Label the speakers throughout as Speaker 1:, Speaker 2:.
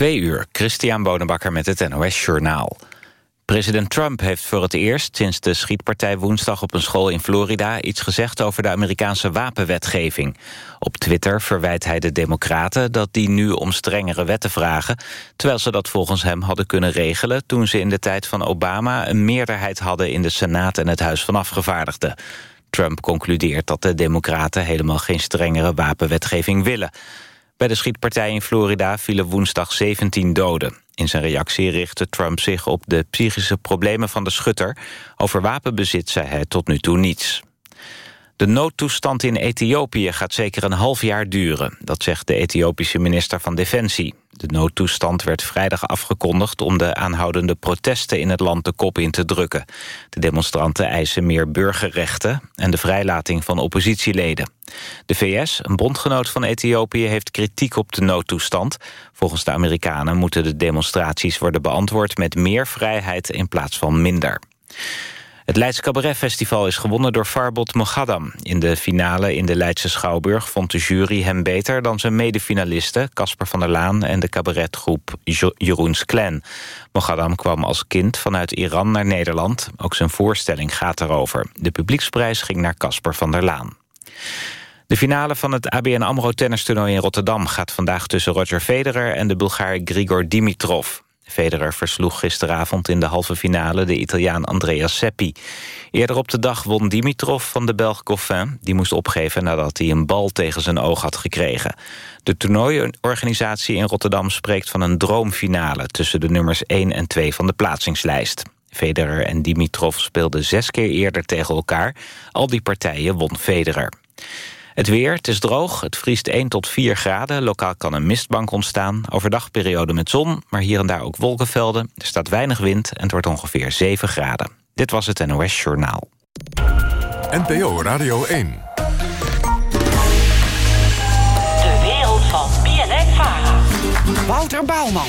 Speaker 1: Twee uur, Christian Bonenbakker met het NOS Journaal. President Trump heeft voor het eerst sinds de schietpartij woensdag op een school in Florida iets gezegd over de Amerikaanse wapenwetgeving. Op Twitter verwijt hij de democraten dat die nu om strengere wetten vragen, terwijl ze dat volgens hem hadden kunnen regelen toen ze in de tijd van Obama een meerderheid hadden in de Senaat en het Huis van Afgevaardigden. Trump concludeert dat de democraten helemaal geen strengere wapenwetgeving willen. Bij de schietpartij in Florida vielen woensdag 17 doden. In zijn reactie richtte Trump zich op de psychische problemen van de schutter. Over wapenbezit zei hij tot nu toe niets. De noodtoestand in Ethiopië gaat zeker een half jaar duren. Dat zegt de Ethiopische minister van Defensie. De noodtoestand werd vrijdag afgekondigd om de aanhoudende protesten in het land de kop in te drukken. De demonstranten eisen meer burgerrechten en de vrijlating van oppositieleden. De VS, een bondgenoot van Ethiopië, heeft kritiek op de noodtoestand. Volgens de Amerikanen moeten de demonstraties worden beantwoord met meer vrijheid in plaats van minder. Het Leidse Cabaret Festival is gewonnen door Farbot Mogaddam. In de finale in de Leidse Schouwburg vond de jury hem beter... dan zijn medefinalisten Casper van der Laan en de cabaretgroep Jeroens Clan. Mogaddam kwam als kind vanuit Iran naar Nederland. Ook zijn voorstelling gaat erover. De publieksprijs ging naar Casper van der Laan. De finale van het ABN AMRO tennistoernooi in Rotterdam... gaat vandaag tussen Roger Federer en de Bulgaar Grigor Dimitrov. Federer versloeg gisteravond in de halve finale de Italiaan Andrea Seppi. Eerder op de dag won Dimitrov van de Belg Goffin. Die moest opgeven nadat hij een bal tegen zijn oog had gekregen. De toernooiorganisatie in Rotterdam spreekt van een droomfinale... tussen de nummers 1 en 2 van de plaatsingslijst. Federer en Dimitrov speelden zes keer eerder tegen elkaar. Al die partijen won Federer. Het weer, het is droog, het vriest 1 tot 4 graden. Lokaal kan een mistbank ontstaan. Overdag periode met zon, maar hier en daar ook wolkenvelden. Er staat weinig wind en het wordt ongeveer 7 graden. Dit was het NOS Journaal.
Speaker 2: NPO Radio 1.
Speaker 3: Wouter Bouwman.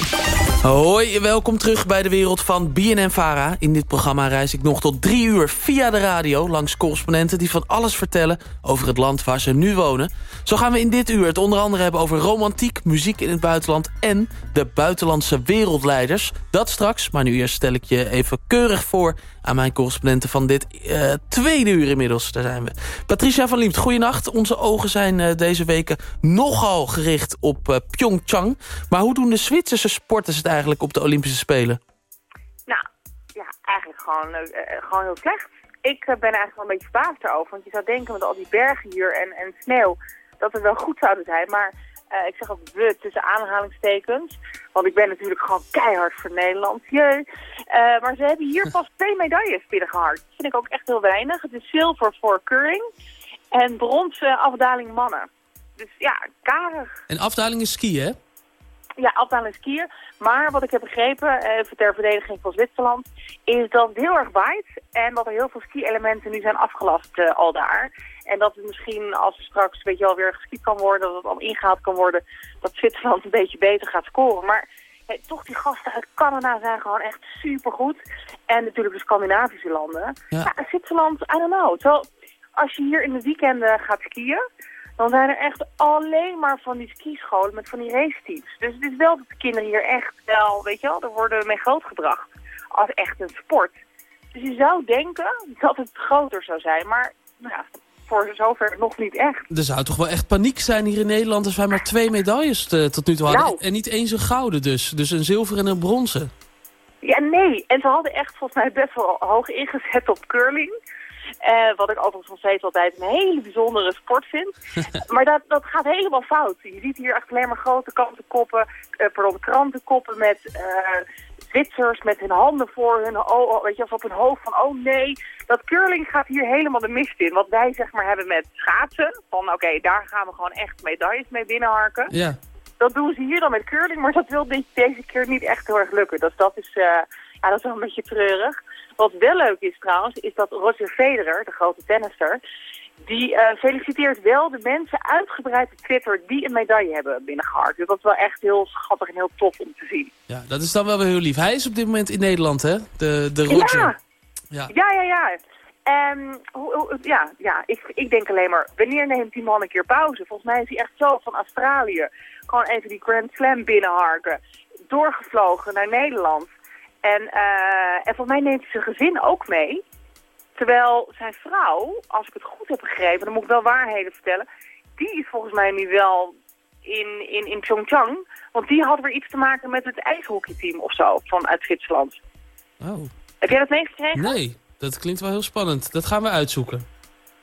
Speaker 4: Hoi, welkom terug bij de wereld van BNN Vara. In dit programma reis ik nog tot drie uur via de radio... langs correspondenten die van alles vertellen over het land waar ze nu wonen. Zo gaan we in dit uur het onder andere hebben over romantiek, muziek in het buitenland... en de buitenlandse wereldleiders. Dat straks, maar nu eerst stel ik je even keurig voor... aan mijn correspondenten van dit uh, tweede uur inmiddels. Daar zijn we. Patricia van Liemt, goeienacht. Onze ogen zijn uh, deze weken nogal gericht op uh, Pyeongchang. Maar hoe doen de Zwitserse sporters het eigenlijk op de Olympische Spelen?
Speaker 5: Nou, ja, eigenlijk gewoon, gewoon heel slecht. Ik ben eigenlijk wel een beetje verbaasd daarover. Want je zou denken met al die bergen hier en, en sneeuw dat het wel goed zouden zijn. Maar uh, ik zeg ook we tussen aanhalingstekens. Want ik ben natuurlijk gewoon keihard voor Nederland. Jee. maar ze hebben hier pas twee medailles binnengehaald. Dat vind ik ook echt heel weinig. Het is zilver voor curling en brons afdaling mannen. Dus ja, karig.
Speaker 4: En afdaling is skiën, hè?
Speaker 5: Ja, afdaling skiën. Maar wat ik heb begrepen, even ter verdediging van Zwitserland, is dat het heel erg waait. En dat er heel veel ski-elementen nu zijn afgelast uh, al daar. En dat het misschien, als er straks weet je wel, weer geskiet kan worden, dat het al ingehaald kan worden, dat Zwitserland een beetje beter gaat scoren. Maar hey, toch, die gasten uit Canada zijn gewoon echt supergoed. En natuurlijk de Scandinavische landen. Ja. ja Zwitserland, I don't know. Terwijl, als je hier in de weekenden gaat skiën, dan zijn er echt alleen maar van die skischolen met van die raceteams. Dus het is wel dat de kinderen hier echt wel, weet je wel, er worden mee grootgebracht als echt een sport. Dus je zou denken dat het groter zou zijn, maar nou ja, voor zover nog niet echt.
Speaker 4: Er zou toch wel echt paniek zijn hier in Nederland als wij maar twee medailles te, tot nu toe hadden. Nou. En niet eens een gouden dus, dus een zilver en een bronzen.
Speaker 5: Ja, nee. En ze hadden echt volgens mij best wel hoog ingezet op curling. Uh, wat ik overigens nog steeds altijd een hele bijzondere sport vind. maar dat, dat gaat helemaal fout. Je ziet hier echt alleen maar grote kantenkoppen, uh, pardon, krantenkoppen met uh, Zwitsers met hun handen voor hun, oh, weet je, of op hun hoofd van oh nee. Dat curling gaat hier helemaal de mist in. Wat wij zeg maar hebben met schaatsen. Van oké, okay, daar gaan we gewoon echt medailles mee binnenharken.
Speaker 4: Ja.
Speaker 5: Dat doen ze hier dan met curling, maar dat wil deze keer niet echt heel erg lukken. Dus dat is, ja, dat is wel een beetje treurig. Wat wel leuk is trouwens, is dat Roger Federer, de grote tennister, die uh, feliciteert wel de mensen uitgebreid op Twitter die een medaille hebben binnengehaald. Dus dat is wel echt heel schattig en heel tof om te zien.
Speaker 4: Ja, dat is dan wel weer heel lief. Hij is op dit moment in Nederland, hè? De, de Roger.
Speaker 5: Ja, ja, ja. ja, ja. En ja, ja ik, ik denk alleen maar, wanneer neemt die man een keer pauze? Volgens mij is hij echt zo van Australië. Gewoon even die Grand Slam binnenharken doorgevlogen naar Nederland. En, uh, en volgens mij neemt hij zijn gezin ook mee. Terwijl zijn vrouw, als ik het goed heb begrepen, dan moet ik wel waarheden vertellen... die is volgens mij nu wel in, in, in Pyeongchang. Want die had weer iets te maken met het ijshockeyteam of zo, vanuit Zwitserland.
Speaker 4: Oh.
Speaker 5: Heb jij dat meegekregen?
Speaker 4: Nee, dat klinkt wel heel spannend. Dat gaan we uitzoeken.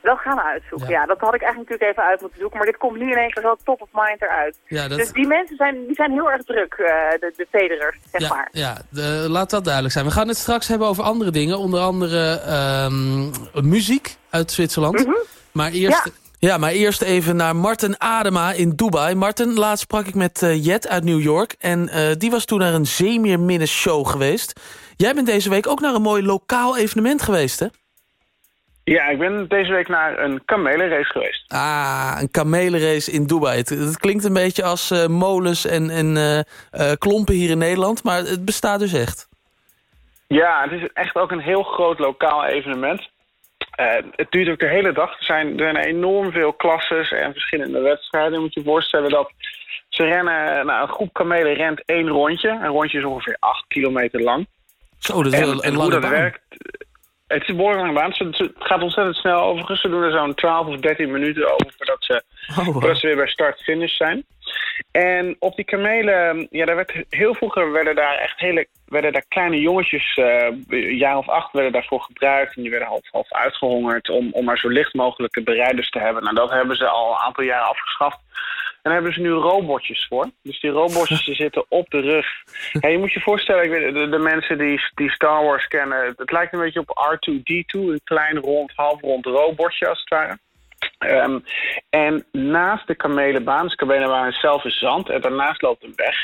Speaker 5: Dat gaan we uitzoeken, ja. Dat had ik eigenlijk natuurlijk even uit moeten zoeken. Maar dit komt nu in één keer zo top of mind eruit.
Speaker 4: Ja, dat...
Speaker 5: Dus die mensen zijn, die zijn heel erg druk, uh, de, de federers, zeg
Speaker 4: ja,
Speaker 5: maar.
Speaker 4: Ja, de, laat dat duidelijk zijn. We gaan het straks hebben over andere dingen. Onder andere um, muziek uit Zwitserland.
Speaker 5: Mm -hmm.
Speaker 4: Maar eerst... Ja. Ja, maar eerst even naar Martin Adema in Dubai. Martin, laatst sprak ik met uh, Jet uit New York. En uh, die was toen naar een Zeemeerminnen show geweest. Jij bent deze week ook naar een mooi lokaal evenement geweest, hè?
Speaker 3: Ja, ik ben deze week naar een kamelenrace geweest.
Speaker 4: Ah, een kamelenrace in Dubai. Het, het klinkt een beetje als uh, molens en, en uh, klompen hier in Nederland, maar het bestaat dus echt.
Speaker 3: Ja, het is echt ook een heel groot lokaal evenement. Uh, het duurt ook de hele dag. Er zijn, er zijn enorm veel klasses en verschillende wedstrijden. Je moet je voorstellen dat ze rennen... Nou, een groep kamelen rent één rondje. Een rondje is ongeveer acht kilometer lang.
Speaker 4: Zo, dat is
Speaker 3: en,
Speaker 4: een,
Speaker 3: en
Speaker 4: lange
Speaker 3: hoe dat
Speaker 4: baan.
Speaker 3: werkt... Het is een behoorlijk lange baan. Het gaat ontzettend snel overigens. Ze doen er zo'n 12 of 13 minuten over voordat ze,
Speaker 4: Oh,
Speaker 3: voordat ze weer bij start-finish zijn. En op die kamelen, ja, daar werd heel vroeger werden daar echt hele, werden daar kleine jongetjes, uh, een jaar of acht werden daarvoor gebruikt. En die werden half, half uitgehongerd om, om maar zo licht mogelijke bereiders te hebben. Nou, dat hebben ze al een aantal jaren afgeschaft. En daar hebben ze nu robotjes voor. Dus die robotjes die zitten op de rug. Ja, je moet je voorstellen, ik weet, de, de, mensen die, die Star Wars kennen... het lijkt een beetje op R2-D2, een klein rond, half rond robotje als het ware. Um, en naast de kamelenbaan, dus de kamelenbaan zelf is zand... en daarnaast loopt een weg.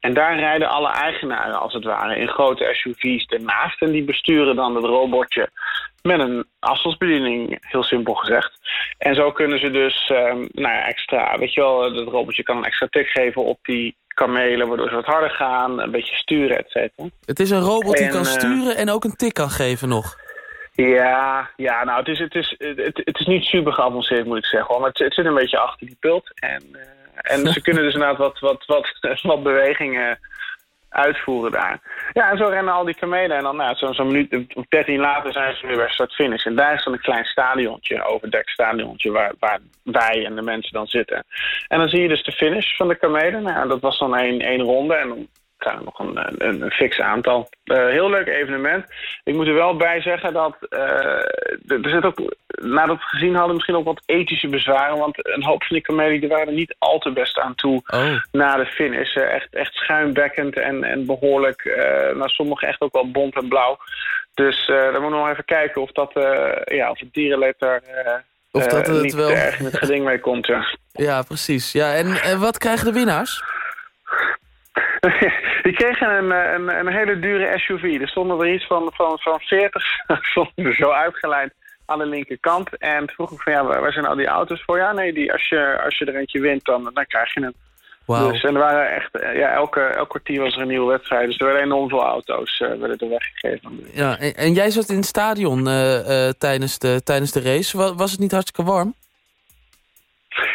Speaker 3: En daar rijden alle eigenaren als het ware in grote SUV's ernaast. En die besturen dan het robotje met een afstandsbediening, heel simpel gezegd. En zo kunnen ze dus um, nou ja, extra, weet je wel, het robotje kan een extra tik geven op die kamelen, waardoor ze wat harder gaan, een beetje sturen, et cetera.
Speaker 4: Het is een robot die
Speaker 3: En,
Speaker 4: kan
Speaker 3: eh,
Speaker 4: sturen en ook een tik kan geven nog.
Speaker 3: Ja, ja nou, het is, het, is, het, het is niet super geavanceerd, moet ik zeggen. Hoor. Maar het, het zit een beetje achter die pult. En, uh, en ze kunnen dus inderdaad wat, wat, wat, wat bewegingen uitvoeren daar. Ja, en zo rennen al die kamelen. En dan nou, zo'n zo minuut of 13 later zijn ze weer bij start-finish. En daar is dan een klein stadiontje, overdekt stadiontje... Waar, waar wij en de mensen dan zitten. En dan zie je dus de finish van de kamelen. Nou, dat was dan één, één ronde. En dan er nog een, een, een fix aantal. Uh, heel leuk evenement. Ik moet er wel bij zeggen dat uh, er zit ook, nadat we het gezien hadden, misschien ook wat ethische bezwaren. Want een hoop van die kamelen die waren er niet al te best aan toe
Speaker 4: Oh.
Speaker 3: na de finish. Uh, echt, echt schuimbekkend en, en behoorlijk, nou sommige echt ook wel bont en blauw. Dus dan moeten we nog even kijken of, dat, ja, of het dierenleed daar
Speaker 4: Of dat het
Speaker 3: niet
Speaker 4: wel-
Speaker 3: erg in het geding mee komt. Ja.
Speaker 4: Ja, precies. Ja, en, en wat krijgen de winnaars?
Speaker 3: Die kregen een, eh, een, een hele dure SUV. Er stonden er iets van, van, van 40 stonden er zo uitgeleid aan de linkerkant. En vroeg ik van ja, waar zijn al die auto's voor? Ja, nee, die, als, je, als je er eentje wint, dan, dan krijg je hem.
Speaker 4: Wauw.
Speaker 3: Dus, en er waren echt, eh, ja, elke, elk kwartier was er een nieuwe wedstrijd. Dus er werden enorm veel auto's uh, werden er weggegeven.
Speaker 4: Ja, en, en jij zat in het stadion uh, uh, tijdens, de, tijdens de race. Was, was het niet hartstikke warm?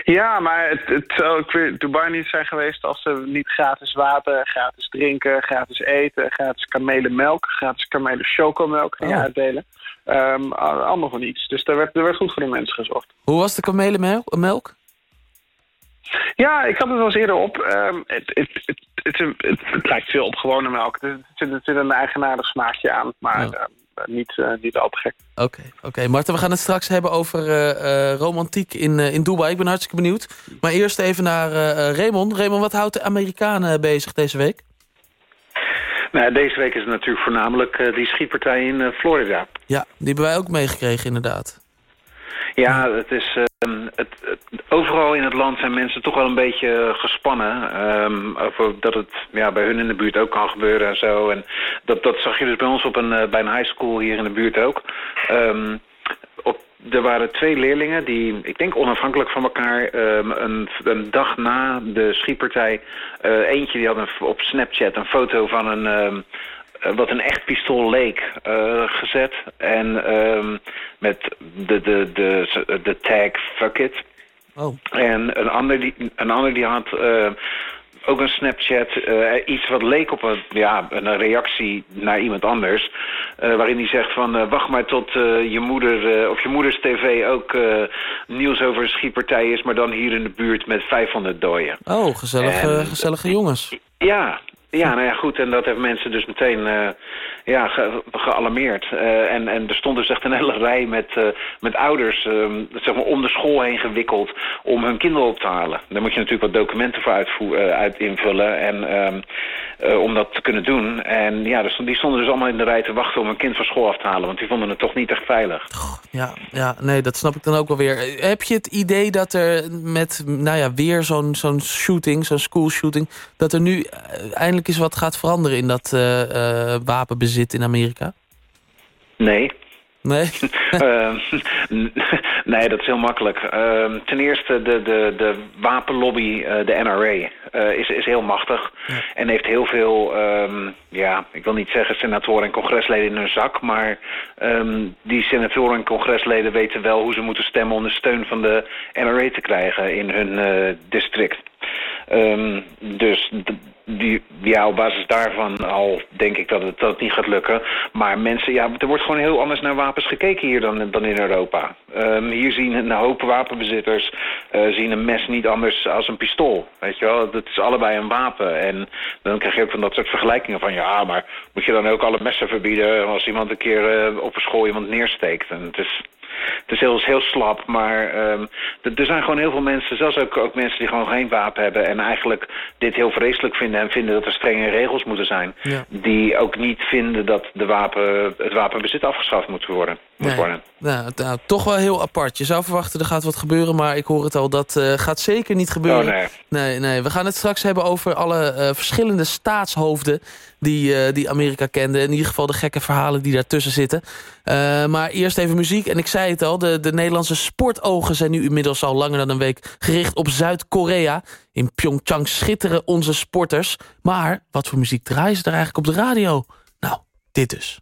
Speaker 3: Ja, maar het, het zou ook weer Dubai niet zijn geweest als ze niet gratis water, gratis drinken, gratis eten, gratis kamelenmelk, gratis kamelen chocomelk
Speaker 4: Oh.
Speaker 3: uitdelen. Um, allemaal van iets. Dus daar werd, er werd goed voor de mensen gezorgd.
Speaker 4: Hoe was de kamelenmelk? Melk?
Speaker 3: Ja, ik had het wel eens eerder op. Um, het, het, het, het, lijkt veel op gewone melk. Er zit, er zit een eigenaardig smaakje aan, maar uh, niet, uh, niet al te gek.
Speaker 4: Oké, okay, oké. Okay. Marten, we gaan het straks hebben over uh, romantiek in, in Dubai. Ik ben hartstikke benieuwd. Maar eerst even naar Raymond. Raymond, wat houdt de Amerikanen bezig deze week?
Speaker 6: Nou, deze week is het natuurlijk voornamelijk die schietpartij in Florida.
Speaker 4: Ja, die hebben wij ook meegekregen inderdaad.
Speaker 6: Ja, het is, uh, het, overal in het land zijn mensen toch wel een beetje gespannen. Um, over dat het ja, bij hun in de buurt ook kan gebeuren en zo. En dat, dat zag je dus bij ons op een, bij een high school hier in de buurt ook. Um, op, er waren twee leerlingen die, ik denk onafhankelijk van elkaar, een, een, dag na de schietpartij... Uh, eentje die had een, op Snapchat een foto van een... wat een echt pistool leek, uh, gezet. En um, met de, de, de, de tag fuck it.
Speaker 4: Oh.
Speaker 6: En een ander die, een ander die had uh, ook een Snapchat, eh, iets wat leek op een, ja, een reactie naar iemand anders. eh, waarin hij zegt van eh, wacht maar tot eh, je moeder eh, of je moeders tv ook eh, nieuws over een schietpartij is, maar dan hier in de buurt met 500 doden.
Speaker 4: Oh, gezellige,
Speaker 6: En-
Speaker 4: gezellige jongens.
Speaker 6: Ja, ja, nou ja, goed. En dat heeft mensen dus meteen eh, ja, ge- gealarmeerd. Eh, en, en er stond dus echt een hele rij met, eh, met ouders ehm, zeg maar om de school heen gewikkeld om hun kinderen op te halen. Daar moet je natuurlijk wat documenten voor uitvoer, uit invullen en, ehm, eh, om dat te kunnen doen. En ja, dus die stonden dus allemaal in de rij te wachten om hun kind van school af te halen. Want die vonden het toch niet echt veilig.
Speaker 4: Ja, ja, nee, dat snap ik dan ook wel weer. Heb je het idee dat er met, nou ja, weer zo'n zo'n shooting, zo'n school shooting... dat er nu eh, eindelijk eens wat gaat veranderen in dat eh, eh, wapenbezit in Amerika?
Speaker 6: Nee.
Speaker 4: Nee?
Speaker 6: Ehm, nee, dat is heel makkelijk. Ehm, ten eerste, de, de, de wapenlobby, eh, de NRA, is, is heel machtig. En heeft heel veel, ehm, ja, ik wil niet zeggen senatoren en congresleden in hun zak... maar die senatoren en congresleden weten wel hoe ze moeten stemmen... om de steun van de NRA te krijgen in hun district. Dus die, ja, op basis daarvan al denk ik dat het, dat het niet gaat lukken. Maar mensen, ja, er wordt gewoon heel anders naar wapens gekeken hier dan, dan in Europa. Ehm, hier zien een hoop wapenbezitters eh, zien een mes niet anders als een pistool. Weet je wel, het is allebei een wapen. En dan krijg je ook van dat soort vergelijkingen van... ja, maar moet je dan ook alle messen verbieden als iemand een keer eh, op een school iemand neersteekt? En het is... Het is heel, heel slap, maar ehm, er- er zijn gewoon heel veel mensen, zelfs ook, ook mensen die gewoon geen wapen hebben en eigenlijk dit heel vreselijk vinden en vinden dat er strenge regels moeten zijn.
Speaker 4: Ja.
Speaker 6: Die ook niet vinden dat de wapen, het wapenbezit afgeschaft moet worden. Moet worden.
Speaker 4: Nou, nou, toch wel heel apart. Je zou verwachten er gaat wat gebeuren, maar ik hoor het al, dat eh, gaat zeker niet gebeuren.
Speaker 6: Oh, nee.
Speaker 4: Nee, nee. We gaan het straks hebben over alle eh, verschillende staatshoofden die, eh, die Amerika kende. In ieder geval de gekke verhalen die daartussen zitten. Maar eerst even muziek. En ik zei het al, de, de Nederlandse sportogen zijn nu inmiddels al langer dan een week gericht op Zuid-Korea. In Pyeongchang schitteren onze sporters. Maar wat voor muziek draaien ze er eigenlijk op de radio? Nou, dit dus.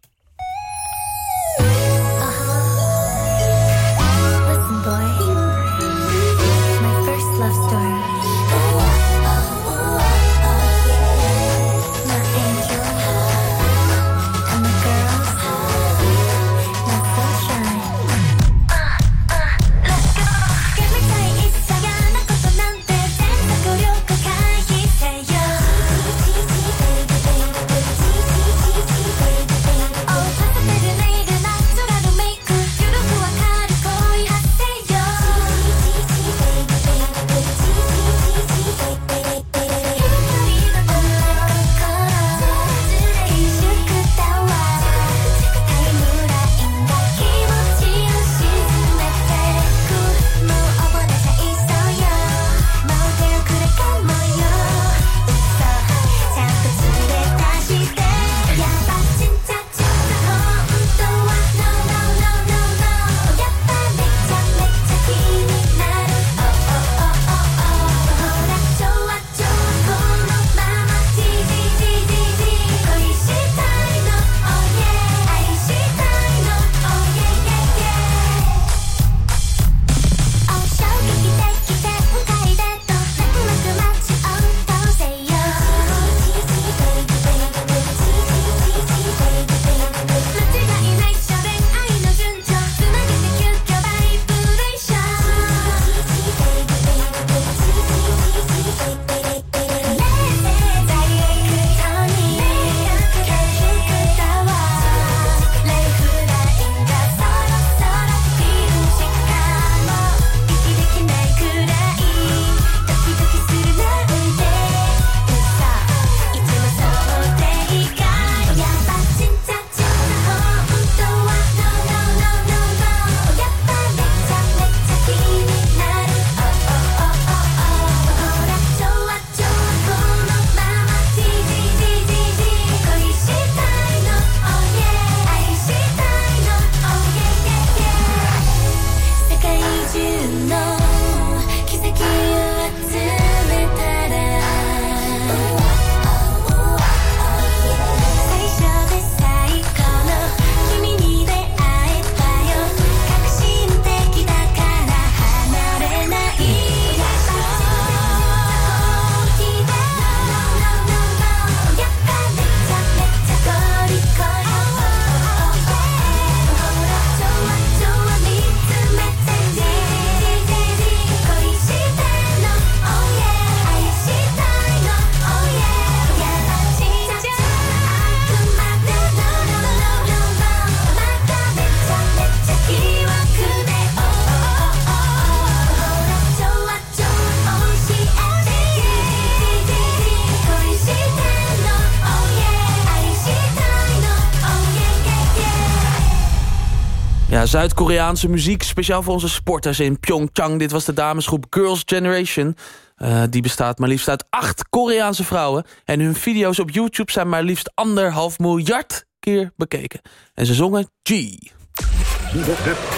Speaker 4: Zuid-Koreaanse muziek, speciaal voor onze sporters in Pyeongchang. Dit was de damesgroep Girls Generation. Eh, die bestaat maar liefst uit acht Koreaanse vrouwen. En hun video's op YouTube zijn maar liefst anderhalf miljard keer bekeken. En ze zongen G.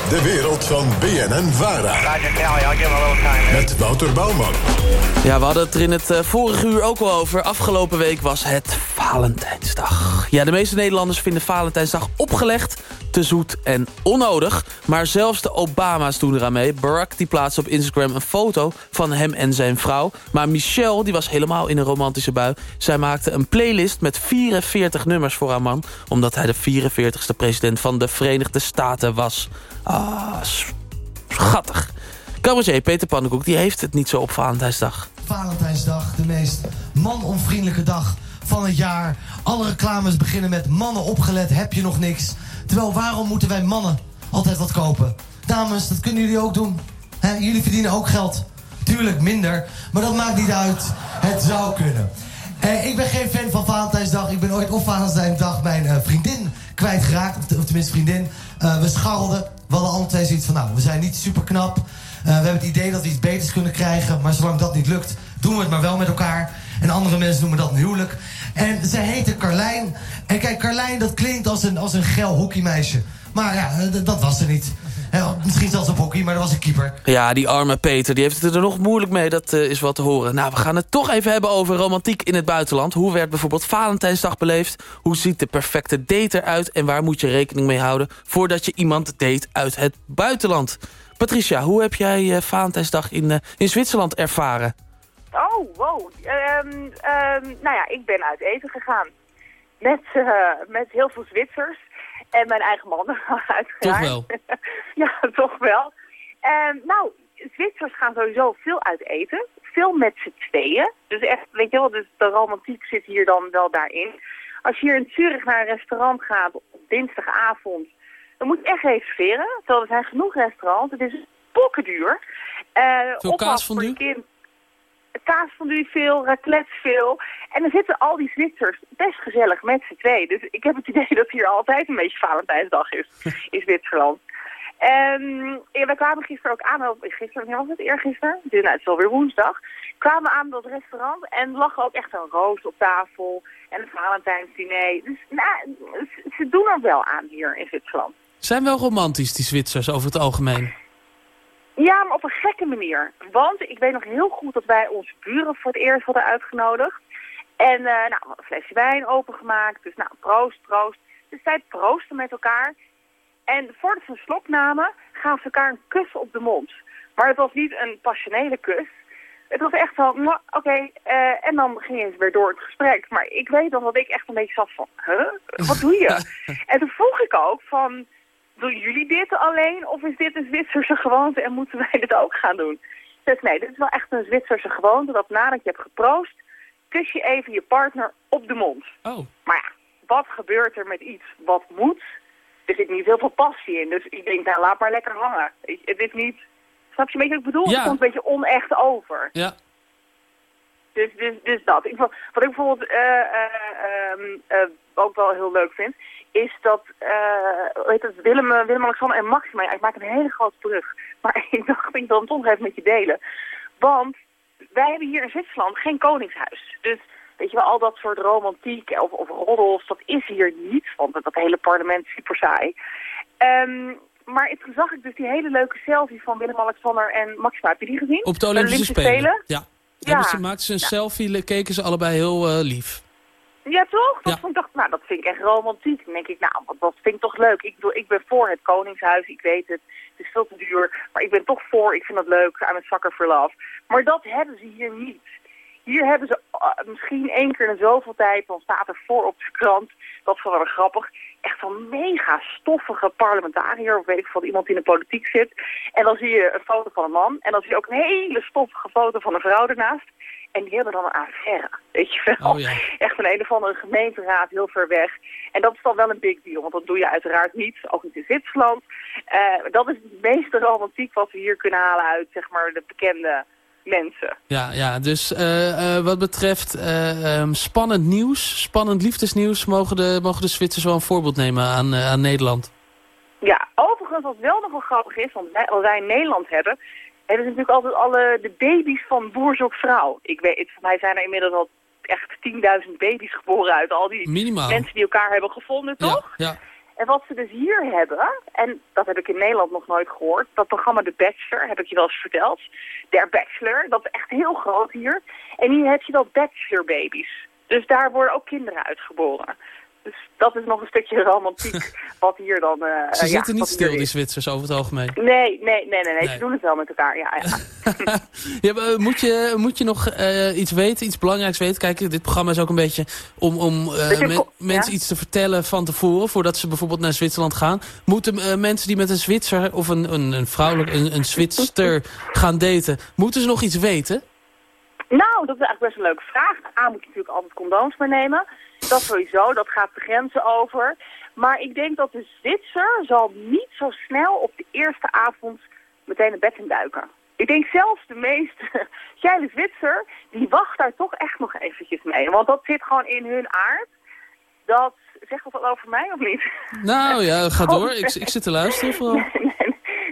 Speaker 2: De wereld van BNN Vara. Met Wouter Bouwman.
Speaker 4: Ja, we hadden het er in het eh, vorige uur ook al over. Afgelopen week was het Valentijnsdag. Ja, de meeste Nederlanders vinden Valentijnsdag opgelegd, te zoet en onnodig. Maar zelfs de Obama's doen eraan mee. Barack die plaatste op Instagram een foto van hem en zijn vrouw. Maar Michelle die was helemaal in een romantische bui. Zij maakte een playlist met 44 nummers voor haar man... omdat hij de 44ste president van de Verenigde Staten was. Ah, schattig. Cabaretier Peter Pannenkoek die heeft het niet zo op Valentijnsdag.
Speaker 7: Valentijnsdag, de meest man-onvriendelijke dag van het jaar. Alle reclames beginnen met mannen opgelet, heb je nog niks. Terwijl waarom moeten wij mannen altijd wat kopen? Dames, dat kunnen jullie ook doen. Jullie verdienen ook geld. Tuurlijk minder, maar dat maakt niet uit. Het zou kunnen. Eh, ik ben geen fan van Valentijnsdag. Ik ben ooit op Valentijnsdag mijn eh, vriendin kwijtgeraakt. Of tenminste vriendin. Eh, we scharrelden. We hadden alle twee zoiets van, nou, we zijn niet super knap. we hebben het idee dat we iets beters kunnen krijgen. Maar zolang dat niet lukt, doen we het maar wel met elkaar. En andere mensen noemen dat een huwelijk. En zij heette Carlijn. En kijk, Carlijn, dat klinkt als een, als een geil hockeymeisje. Maar ja, eh, dat was er niet. Hè, misschien zelfs op hockey, maar dat was een keeper.
Speaker 4: Ja, die arme Peter, die heeft het er nog moeilijk mee. Dat eh, is wat te horen. Nou, we gaan het toch even hebben over romantiek in het buitenland. Hoe werd bijvoorbeeld Valentijnsdag beleefd? Hoe ziet de perfecte date eruit? En waar moet je rekening mee houden... voordat je iemand date uit het buitenland? Patricia, hoe heb jij eh, Valentijnsdag in, eh, in Zwitserland ervaren?
Speaker 5: Oh, wow. Ehm, ehm, nou ja, ik ben uit eten gegaan. Met, eh, met heel veel Zwitsers. En mijn eigen man uiteraard.
Speaker 4: Toch wel?
Speaker 5: ja, toch wel. Ehm, nou, Zwitsers gaan sowieso veel uit eten. Veel met z'n tweeën. Dus echt, weet je wel, dus de romantiek zit hier dan wel daarin. Als je hier in Zurich naar een restaurant gaat op dinsdagavond... dan moet je echt reserveren. Terwijl er zijn genoeg restaurants. Het is pokkenduur. Eh
Speaker 4: Veel
Speaker 5: je kind kaasfondue veel, raclette veel. En dan zitten al die Zwitsers best gezellig met z'n twee. Dus ik heb het idee dat hier altijd een beetje Valentijnsdag is in Zwitserland. En ja, wij kwamen gisteren ook aan, of gisteren, was het? Eergisteren? Dus, nou, het is alweer woensdag. Kwamen aan dat restaurant en lag ook echt een roos op tafel en een Valentijnsdiner. Dus nou, ze doen er wel aan hier in Zwitserland.
Speaker 4: Zijn wel romantisch, die Zwitsers, over het algemeen.
Speaker 5: Ja, maar op een gekke manier. Want ik weet nog heel goed dat wij onze buren voor het eerst hadden uitgenodigd. En eh, nou, een flesje wijn opengemaakt. Dus nou, proost, proost. Dus zij proosten met elkaar. En voordat ze een slok namen, gaven ze elkaar een kus op de mond. Maar het was niet een passionele kus. Het was echt van, nou, oké, eh, en dan gingen ze weer door het gesprek. Maar ik weet nog dat ik echt een beetje zat van, huh, wat doe je? en toen vroeg ik ook van, doen jullie dit alleen of is dit een Zwitserse gewoonte en moeten wij dit ook gaan doen? Dus nee, dit is wel echt een Zwitserse gewoonte dat nadat je hebt geproost, kus je even je partner op de mond.
Speaker 4: Oh.
Speaker 5: Maar ja, wat gebeurt er met iets wat moet? Er zit niet heel veel passie in, dus ik denk, nou laat maar lekker hangen. Het is niet, snap je een beetje wat ik bedoel?
Speaker 4: Ja.
Speaker 5: Het komt een beetje onecht over.
Speaker 4: Ja.
Speaker 5: Dus, dus, dus dat. Ik, wat ik bijvoorbeeld eh, eh, ehm, eh, ook wel heel leuk vind, is dat eh weet het, Willem, eh, Willem Alexander en Maxima, ja, ik maak een hele grote brug, maar ik dacht ik wil hem toch even met je delen. Want wij hebben hier in Zwitserland geen koningshuis. Dus weet je wel, al dat soort romantiek of, of roddels, dat is hier niet, want dat hele parlement is super saai. Ehm, maar toen zag ik dus die hele leuke selfie van Willem-Alexander en Maxima. Heb je die gezien?
Speaker 4: Op de Olympische Spelen. Ja.
Speaker 5: Ja.
Speaker 4: Hebben ze, maakten ze een selfie, keken ze allebei heel eh, lief.
Speaker 5: Ja, toch? Dat
Speaker 4: Ja.
Speaker 5: vond ik, dacht, nou, dat vind ik echt romantiek. Dan denk ik, nou, wat- dat vind ik toch leuk. Ik, bedoel, ik ben voor het Koningshuis, ik weet het. Het is veel te duur, maar ik ben toch voor. Ik vind dat leuk, aan het sucker for love. Maar dat hebben ze hier niet. Hier hebben ze ah, misschien één keer in zoveel tijd, dan staat er voor op de krant, dat is wel grappig, echt zo'n mega stoffige parlementariër, of weet ik veel, iemand die in de politiek zit. En dan zie je een foto van een man, en dan zie je ook een hele stoffige foto van een vrouw ernaast. En die hebben dan een affaire, weet je wel.
Speaker 4: Oh ja.
Speaker 5: Echt een een of andere gemeenteraad heel ver weg. En dat is dan wel een big deal, want dat doe je uiteraard niet, ook niet in Zwitserland. Eh, dat is het meeste romantiek wat we hier kunnen halen uit, zeg maar, de bekende mensen.
Speaker 4: Ja, ja dus eh, eh, wat betreft eh, ehm, spannend nieuws, spannend liefdesnieuws... mogen de, mogen de Zwitsers wel een voorbeeld nemen aan, aan Nederland.
Speaker 5: Ja, overigens wat wel nog wel grappig is, want wij, wat wij in Nederland hebben, hebben ze natuurlijk altijd alle de baby's van boer zoekt vrouw. Ik weet, voor mij zijn er inmiddels al echt 10.000 baby's geboren uit al die
Speaker 4: Minimaal.
Speaker 5: mensen die elkaar hebben gevonden, toch?
Speaker 4: Ja, ja.
Speaker 5: En wat ze dus hier hebben, en dat heb ik in Nederland nog nooit gehoord, dat programma The Bachelor, heb ik je wel eens verteld. Der Bachelor, dat is echt heel groot hier. En hier heb je wel bachelor baby's. Dus daar worden ook kinderen uitgeboren. Dus dat is nog een stukje romantiek wat hier dan... eh,
Speaker 4: Ze
Speaker 5: ja,
Speaker 4: zitten niet stil, die. Zwitsers, over het algemeen.
Speaker 5: Nee, nee, nee, nee, nee,
Speaker 4: Nee.
Speaker 5: ze doen het wel met elkaar, ja. ja.
Speaker 4: Ja, maar, eh, moet, je, moet je nog eh, iets weten, iets belangrijks weten? Kijk, dit programma is ook een beetje om, om men- mensen iets te vertellen van tevoren... voordat ze bijvoorbeeld naar Zwitserland gaan. Moeten mensen die met een Zwitser of een, een, een vrouwelijk, een, een Zwitster gaan daten... moeten ze nog iets weten?
Speaker 5: Nou, dat is eigenlijk best een leuke vraag. A, moet je natuurlijk altijd condooms meenemen. Dat sowieso, dat gaat de grenzen over. Maar ik denk dat de Zwitser zal niet zo snel op de eerste avond meteen het bed in duiken. Ik denk zelfs de meest geile Zwitser, die wacht daar toch echt nog eventjes mee. Want dat zit gewoon in hun aard. Dat, zegt dat wel over mij of niet?
Speaker 4: Nou ja, ga
Speaker 5: Oh.
Speaker 4: door. Ik, ik zit te luisteren vooral.
Speaker 5: Nee,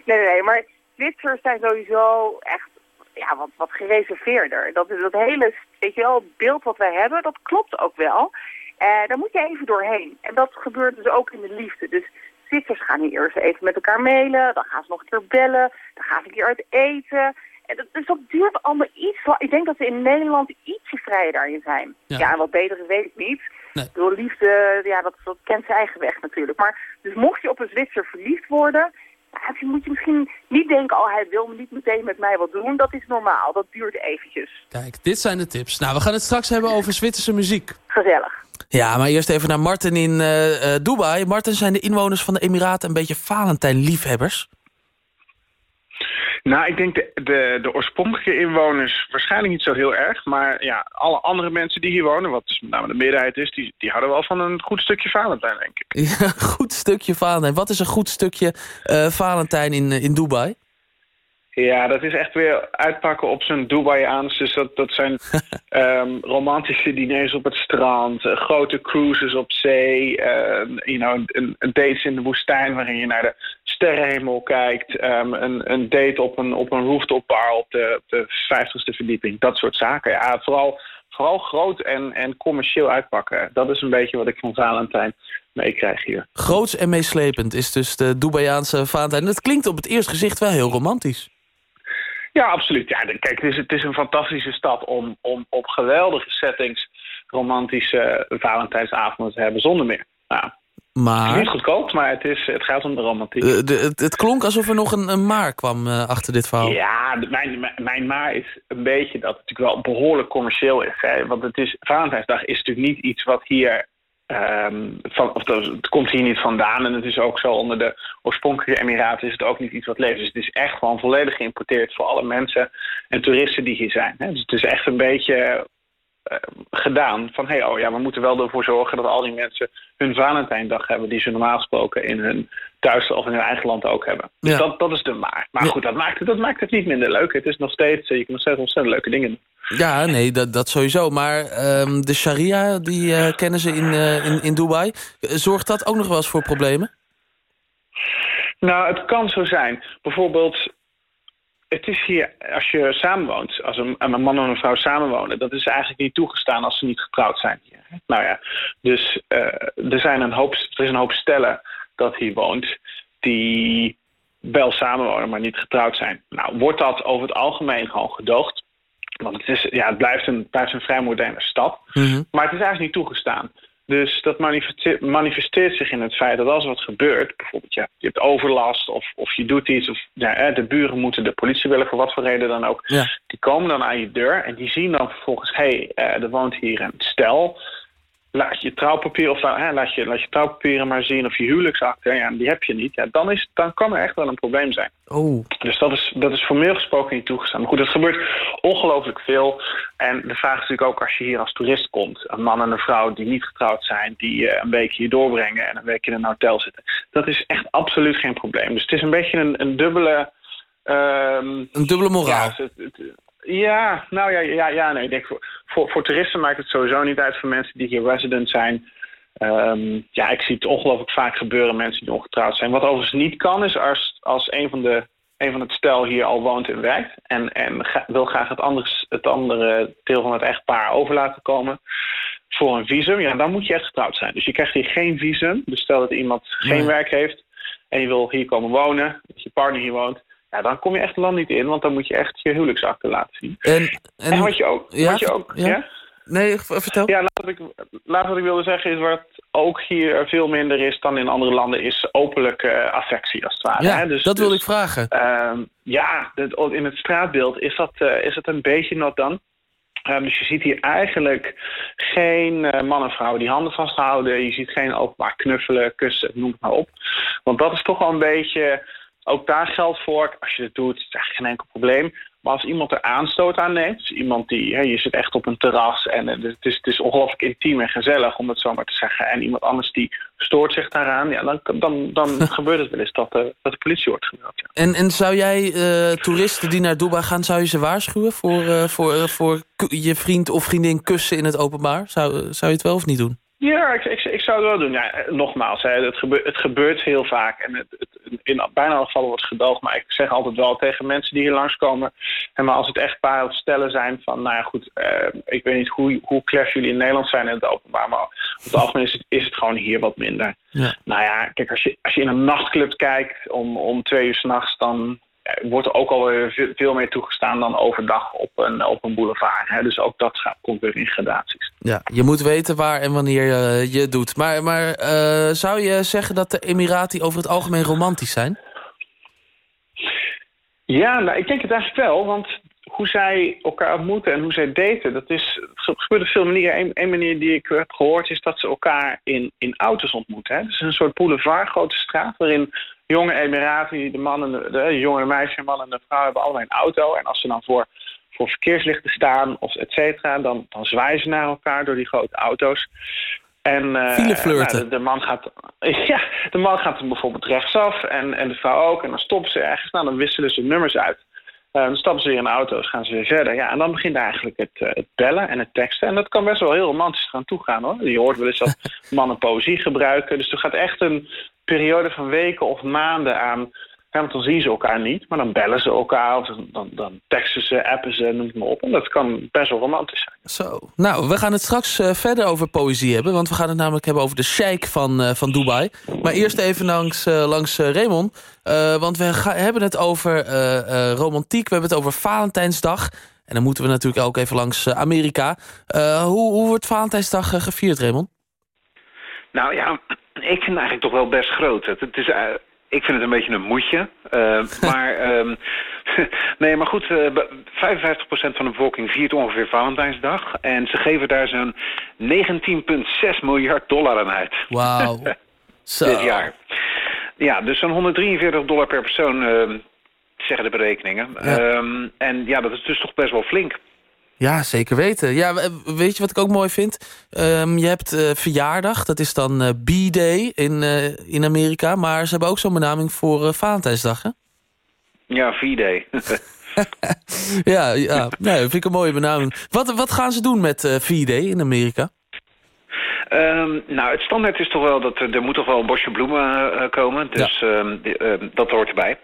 Speaker 5: nee, nee, nee, maar Zwitsers zijn sowieso echt ja, wat, wat gereserveerder. Dat, dat hele weet je wel, beeld wat wij hebben, dat klopt ook wel. Eh daar moet je even doorheen. En dat gebeurt dus ook in de liefde. Dus Zwitsers gaan hier eerst even met elkaar mailen, dan gaan ze nog een keer bellen, dan gaan ze een keer uit eten. En dat, dus dat duurt allemaal iets. Ik denk dat we in Nederland ietsje vrijer daarin zijn.
Speaker 4: Ja.
Speaker 5: Ja, en wat beter weet ik niet.
Speaker 4: Nee.
Speaker 5: Door liefde, ja, dat, dat kent zijn eigen weg natuurlijk. Maar dus mocht je op een Zwitser verliefd worden, moet je misschien niet denken, oh, hij wil niet meteen met mij wat doen. Dat is normaal, dat duurt eventjes.
Speaker 4: Kijk, dit zijn de tips. Nou, we gaan het straks hebben over Zwitserse muziek.
Speaker 5: Gezellig.
Speaker 4: Ja, maar eerst even naar Martin in eh, eh, Dubai. Martin, zijn de inwoners van de Emiraten een beetje Valentijn-liefhebbers?
Speaker 3: Nou, ik denk de, de, de oorspronkelijke inwoners waarschijnlijk niet zo heel erg. Maar ja, alle andere mensen die hier wonen, wat dus met name de meerderheid is... die, die houden wel van een goed stukje Valentijn, denk ik.
Speaker 4: Ja, goed stukje Valentijn. Wat is een goed stukje eh, Valentijn in, eh, in Dubai?
Speaker 3: Ja, dat is echt weer uitpakken op zijn Dubaiaans. Dus dat, dat zijn ehm, romantische diners op het strand, eh, grote cruises op zee, eh, you know, een, een dates in de woestijn waarin je naar de sterrenhemel kijkt, ehm, een, een date op een, op een rooftop bar op de, op de 50ste verdieping, dat soort zaken. Ja, vooral, vooral groot en, en commercieel uitpakken. Dat is een beetje wat ik van Valentijn meekrijg hier.
Speaker 4: Groots en meeslepend is dus de Dubaiaanse Valentijn. Dat klinkt op het eerste gezicht wel heel romantisch.
Speaker 3: Ja, absoluut. Ja, kijk, het is, het is een fantastische stad om, om op geweldige settings romantische Valentijnsavonden te hebben zonder meer. Nou, het is
Speaker 4: Maar
Speaker 3: niet goedkoop, maar het, is, het gaat om de romantiek.
Speaker 4: eh, de, het, het klonk alsof er nog een, een maar kwam eh, achter dit verhaal.
Speaker 3: Ja, de- mijn, mijn- mijn maar is een beetje dat het natuurlijk wel behoorlijk commercieel is. Hè? Want het is, Valentijnsdag is natuurlijk niet iets wat hier... ehm, van, of dat, het komt hier niet vandaan. En het is ook zo onder de oorspronkelijke Emiraten is het ook niet iets wat leeft. Dus het is echt gewoon volledig geïmporteerd voor alle mensen en toeristen die hier zijn. Hè? Dus het is echt een beetje eh, gedaan van... Hey, oh ja, we moeten wel ervoor zorgen dat al die mensen hun Valentijndag hebben... die ze normaal gesproken in hun thuis of in hun eigen land ook hebben. Dus
Speaker 4: Ja.
Speaker 3: dat, dat is de maar. Maar
Speaker 4: Ja.
Speaker 3: goed, dat maakt, het, dat maakt het niet minder leuk. Het is nog steeds, eh, je kan nog steeds ontzettend leuke dingen doen.
Speaker 4: Ja, nee, dat, dat sowieso. Maar ehm, de sharia, die eh, kennen ze in, eh, in, in Dubai. Zorgt dat ook nog wel eens voor problemen?
Speaker 3: Nou, het kan zo zijn. Bijvoorbeeld, het is hier, als je samenwoont, als een, een man en een vrouw samenwonen, dat is eigenlijk niet toegestaan als ze niet getrouwd zijn hier. Nou ja, dus er, zijn een hoop, er is een hoop stellen dat hier woont, die wel samenwonen, maar niet getrouwd zijn. Nou, wordt dat over het algemeen gewoon gedoogd? Want het, is, ja, het blijft, een, blijft een vrij moderne stad.
Speaker 4: Mhm.
Speaker 3: Maar het is eigenlijk niet toegestaan. Dus dat manifesteert, manifesteert zich in het feit dat als wat gebeurt, bijvoorbeeld ja, je hebt overlast of, of je doet iets, of ja, de buren moeten de politie willen voor wat voor reden dan ook,
Speaker 4: Ja.
Speaker 3: die komen dan aan je deur en die zien dan vervolgens, hé, hey, eh, er woont hier een stel, laat je trouwpapier of eh, laat, je, laat je trouwpapieren maar zien of je huwelijksakte, ja, die heb je niet, ja, dan, is, dan kan er echt wel een probleem zijn.
Speaker 4: Oh,
Speaker 3: Dus dat is, dat is formeel gesproken niet toegestaan. Maar goed, het gebeurt ongelooflijk veel. En de vraag is natuurlijk ook als je hier als toerist komt... een man en een vrouw die niet getrouwd zijn... die eh, een week hier doorbrengen en een week in een hotel zitten. Dat is echt absoluut geen probleem. Dus het is een beetje een, een dubbele... ehm,
Speaker 4: een dubbele moraal.
Speaker 3: ja, het- het- ja, nou ja, ja, ja nee. Ik denk voor, voor, voor toeristen maakt het sowieso niet uit. Voor mensen die hier resident zijn, Ehm, ja, ik zie het ongelooflijk vaak gebeuren, mensen die ongetrouwd zijn. Wat overigens niet kan, is als, als een, van de, een van het stel hier al woont en werkt... en, en ga- wil graag het andere, het andere deel van het echtpaar over laten komen voor een visum... ja, dan moet je echt getrouwd zijn. Dus je krijgt hier geen visum. Dus stel dat iemand geen werk heeft en je wil hier komen wonen... dat je partner hier woont... Ja, dan kom je echt het land niet in, want dan moet je echt je huwelijksakte laten zien.
Speaker 4: En, en,
Speaker 3: En wat je ook...
Speaker 4: Ja,
Speaker 3: wat je ook
Speaker 4: ja.
Speaker 3: ja?
Speaker 4: Nee, vertel.
Speaker 3: Ja, laat wat, ik, laat wat ik wilde zeggen is wat ook hier veel minder is dan in andere landen is openlijke eh, affectie als het ware.
Speaker 4: Ja,
Speaker 3: hè? Dus,
Speaker 4: dat wilde
Speaker 3: dus,
Speaker 4: ik vragen.
Speaker 3: ehm, ja, in het straatbeeld is dat, eh, is dat een beetje not dan. Ehm, dus je ziet hier eigenlijk geen eh, man en vrouw die handen vasthouden. Je ziet geen openbaar knuffelen, kussen, noem het maar op. Want dat is toch wel een beetje... Ook daar geldt voor, als je het doet, is het eigenlijk geen enkel probleem. Maar als iemand er aanstoot aan neemt, dus iemand die, hè, je zit echt op een terras en eh, het is, het is ongelooflijk intiem en gezellig, om het zo maar te zeggen. En iemand anders die stoort zich daaraan, ja, dan, dan, dan gebeurt het wel eens dat, de dat de politie wordt gebeld. Ja.
Speaker 4: En, en zou jij eh, toeristen die naar Dubai gaan, zou je ze waarschuwen voor, voor, voor je vriend of vriendin kussen in het openbaar? Zou, zou je het wel of niet doen?
Speaker 3: Ja, ik, ik, ik zou het wel doen. Ja, nogmaals, hè, het, gebeurt, het gebeurt heel vaak. En het, het- in bijna alle gevallen wordt gedoogd. Maar ik zeg altijd wel tegen mensen die hier langskomen... En maar als het echt paar of stellen zijn van... Nou ja, goed, eh, ik weet niet hoe, hoe jullie in Nederland zijn in het openbaar... maar op het algemeen is het, is gewoon hier wat minder.
Speaker 4: Ja.
Speaker 3: Nou ja, kijk, als je, als je in een nachtclub kijkt om, om twee uur s'nachts... dan wordt er ook alweer veel, meer toegestaan dan overdag op een, op een boulevard. Hè. Dus ook dat gaat, komt weer in gradaties.
Speaker 4: Ja, je moet weten waar en wanneer eh, je het doet. Maar, maar eh, zou je zeggen dat de Emiraten over het algemeen romantisch zijn?
Speaker 3: Ja, nou, ik denk het eigenlijk wel, want hoe zij elkaar ontmoeten en hoe zij daten, dat is, het gebeurt op veel manieren. Eén één manier die ik heb gehoord is dat ze elkaar in, in auto's ontmoeten. Hè? Dus een soort boulevard, grote straat, waarin jonge Emiraten, de man en de, jonge meisje, de man en de vrouw hebben allemaal een auto. En als ze dan voor, voor verkeerslichten staan, of et cetera, dan, dan zwaaien ze naar elkaar door die grote auto's. En, eh, nou, de, de man gaat, ja, de man gaat dan bijvoorbeeld rechtsaf en, en de vrouw ook. En dan stoppen ze ergens. Nou, dan wisselen ze nummers uit. Eh, dan stappen ze weer in de auto's, gaan ze weer verder. Ja, en dan begint eigenlijk het, eh, het bellen en het teksten. En dat kan best wel heel romantisch gaan toegaan hoor. Je hoort wel eens dat mannen poëzie gebruiken. Dus er gaat echt een periode van weken of maanden aan. Want dan zien ze elkaar niet, maar dan bellen ze elkaar. Of dan, dan, teksten ze, appen ze, noem het maar op. En dat kan best wel romantisch zijn.
Speaker 4: Zo. Nou, we gaan het straks eh, verder over poëzie hebben. Want we gaan het namelijk hebben over de sheik van, eh, van Dubai. Maar eerst even langs, eh, langs Raymond. Want we hebben het over romantiek. We hebben het over Valentijnsdag. En dan moeten we natuurlijk ook even langs Amerika. Hoe, hoe wordt Valentijnsdag gevierd, Raymond?
Speaker 6: Nou ja, ik vind het eigenlijk toch wel best groot. Het, het is, eh, ik vind het een beetje een moedje. Eh, maar, ehm, nee, maar goed, eh, be- 55% van de bevolking viert ongeveer Valentijnsdag. En ze geven daar zo'n 19,6 miljard dollar aan uit.
Speaker 4: Wauw.
Speaker 6: Dit jaar. Ja, dus zo'n 143 dollar per persoon, ehm, zeggen de berekeningen.
Speaker 4: Ja.
Speaker 6: Ehm, en ja, dat is dus toch best wel flink.
Speaker 4: Ja, zeker weten. Ja, we- weet je wat ik ook mooi vind? Ehm, je hebt eh, verjaardag, dat is dan eh, B-Day in, eh, in Amerika. Maar ze hebben ook zo'n benaming voor Valentijnsdag, hè?
Speaker 6: Ja, V-Day.
Speaker 4: Ja, ja. Nee, vind ik een mooie benaming. Wat, wat gaan ze doen met V-Day in Amerika?
Speaker 6: Ehm, nou, het standaard is toch wel dat er, er moet toch wel een bosje bloemen eh, komen. Dus ehm, die, ehm, dat hoort erbij.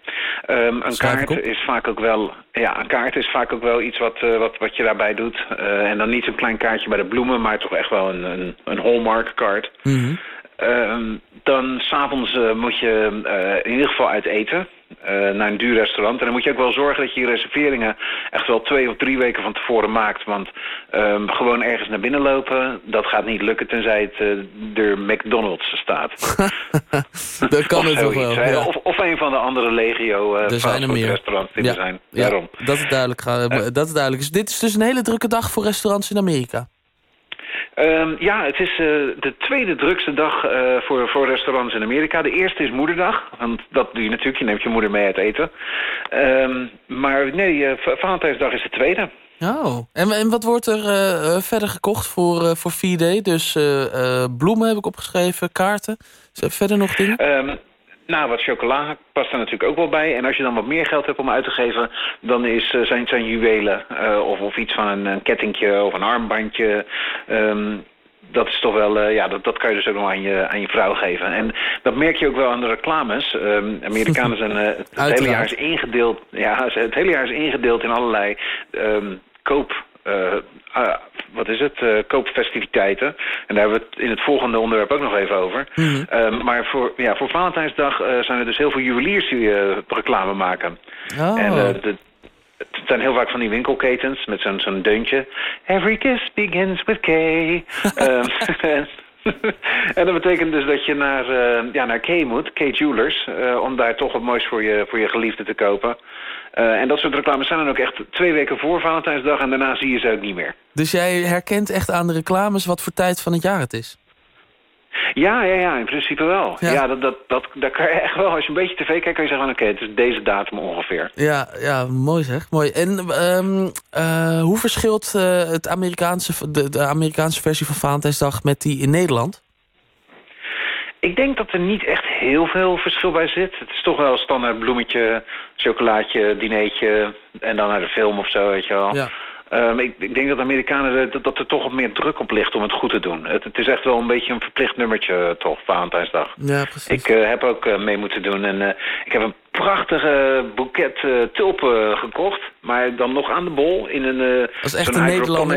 Speaker 6: Een kaart is vaak ook wel. Ja, een kaart is vaak ook wel iets wat, eh, wat, wat je daarbij doet. Eh, en dan niet een klein kaartje bij de bloemen, maar toch echt wel een, een, een hallmark kaart.
Speaker 4: Mhm.
Speaker 6: Ehm, dan s'avonds uh, moet je uh, in ieder geval uit eten. Uh, naar een duur restaurant. En dan moet je ook wel zorgen dat je je reserveringen echt wel twee of drie weken van tevoren maakt. Want um, gewoon ergens naar binnen lopen, dat gaat niet lukken tenzij het uh, de McDonald's staat.
Speaker 4: dat kan het toch wel. Ja.
Speaker 6: Of, of, een van de andere legio uh,
Speaker 4: er zijn er meer.
Speaker 6: restaurants die
Speaker 4: ja.
Speaker 6: er zijn.
Speaker 4: Ja,
Speaker 6: Daarom.
Speaker 4: dat is duidelijk. Dat is duidelijk. Dus dit is dus een hele drukke dag voor restaurants in Amerika.
Speaker 6: Um, ja, het is uh, de tweede drukste dag uh, voor, voor restaurants in Amerika. De eerste is moederdag, want dat doe je natuurlijk. Je neemt je moeder mee uit eten. Um, maar nee, uh, Valentijnsdag is de tweede.
Speaker 4: Oh, en, en wat wordt er verder gekocht voor, voor 4D? Dus bloemen heb ik opgeschreven, kaarten. Zijn verder nog dingen?
Speaker 6: Um, nou, wat chocola past er natuurlijk ook wel bij. En als je dan wat meer geld hebt om uit te geven... dan is, uh, zijn, zijn juwelen uh, of, of iets van een, een kettingje of een armbandje... Um, dat is toch wel, eh, ja, dat, dat kan je dus ook nog aan je, aan je vrouw geven. En dat merk je ook wel aan de reclames. Ehm, Amerikanen zijn eh, het, hele jaar is ingedeeld, ja, het hele jaar is ingedeeld in allerlei ehm, koop. Eh, ah, wat is het? Eh, koopfestiviteiten. En daar hebben we het in het volgende onderwerp ook nog even over. Ehm, maar voor, ja, voor Valentijnsdag eh, zijn er dus heel veel juweliers die reclame maken.
Speaker 4: Oh.
Speaker 6: En de, het zijn heel vaak van die winkelketens met zo'n zo'n deuntje. Every kiss begins with K. Ehm, en dat betekent dus dat je naar, ja, naar K moet, K Jewelers, om daar toch wat moois voor je, voor je geliefde te kopen. Eh, en dat soort reclames zijn dan ook echt twee weken voor Valentijnsdag en daarna zie je ze ook niet meer.
Speaker 4: Dus jij herkent echt aan de reclames wat voor tijd van het jaar het is?
Speaker 6: Ja, ja, ja, in principe wel.
Speaker 4: Ja.
Speaker 6: Ja, dat, dat, dat, dat kan je echt wel. Als je een beetje tv kijkt, kan je zeggen van oké, het is deze datum ongeveer.
Speaker 4: Ja, ja mooi zeg. Mooi. En ehm, eh, hoe verschilt eh, het Amerikaanse, de, de Amerikaanse versie van Valentijnsdag met die in Nederland?
Speaker 6: Ik denk dat er niet echt heel veel verschil bij zit. Het is toch wel standaard bloemetje, chocolaatje, dineetje en dan naar de film of zo, weet je wel.
Speaker 4: Ja.
Speaker 6: Ehm, ik, ik denk dat de Amerikanen, er- dat, dat er toch wat meer druk op ligt om het goed te doen. Het, het is echt wel een beetje een verplicht nummertje, eh, toch, Valentijnsdag.
Speaker 4: Ja, precies.
Speaker 6: Ik eh, heb ook eh, mee moeten doen en ik heb een prachtige boeket tulpen gekocht. Maar dan nog aan de bol in een...
Speaker 4: Dat is echt een Nederlander?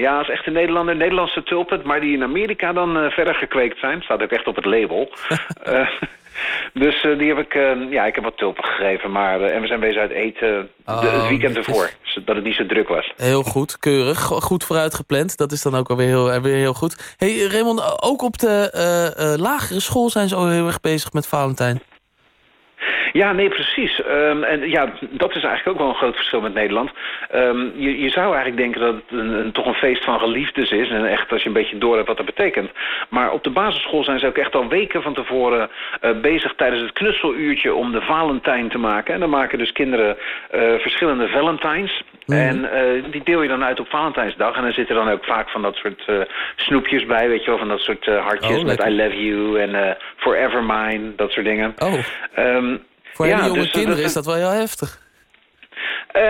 Speaker 6: Ja, dat is echt een Nederlander. Nederlandse tulpen, maar die in Amerika dan eh, verder gekweekt zijn. Staat ook echt op het label. Eh, dus eh, die heb ik, ja, ik heb wat tulpen gegeven. Maar, en we zijn bezig uit eten de,
Speaker 4: Oh,
Speaker 6: het weekend ervoor. Zodat het niet zo druk was.
Speaker 4: Heel goed, keurig. Go- Goed vooruit gepland. Dat is dan ook alweer heel, weer heel goed. hey, Raymond, ook op de lagere school zijn ze al heel erg bezig met Valentijn.
Speaker 6: Ja, nee, precies. Ehm, en ja, dat is eigenlijk ook wel een groot verschil met Nederland. Ehm, je, je zou eigenlijk denken dat het een, een- toch een feest van geliefdes is. En echt als je een beetje door hebt wat dat betekent. Maar op de basisschool zijn ze ook echt al weken van tevoren eh, bezig tijdens het knutseluurtje om de Valentijn te maken. En dan maken dus kinderen eh, verschillende Valentines. En eh, die deel je dan uit op Valentijnsdag. En dan zitten dan ook vaak van dat soort snoepjes bij, weet je wel. Van dat soort hartjes
Speaker 4: Oh,
Speaker 6: met. I love you en forever mine, dat soort dingen.
Speaker 4: Oh,
Speaker 6: Ehm,
Speaker 4: voor
Speaker 6: ja,
Speaker 4: hele jonge
Speaker 6: dus, eh,
Speaker 4: kinderen
Speaker 6: dat
Speaker 4: is dat wel heel heftig.
Speaker 6: eh,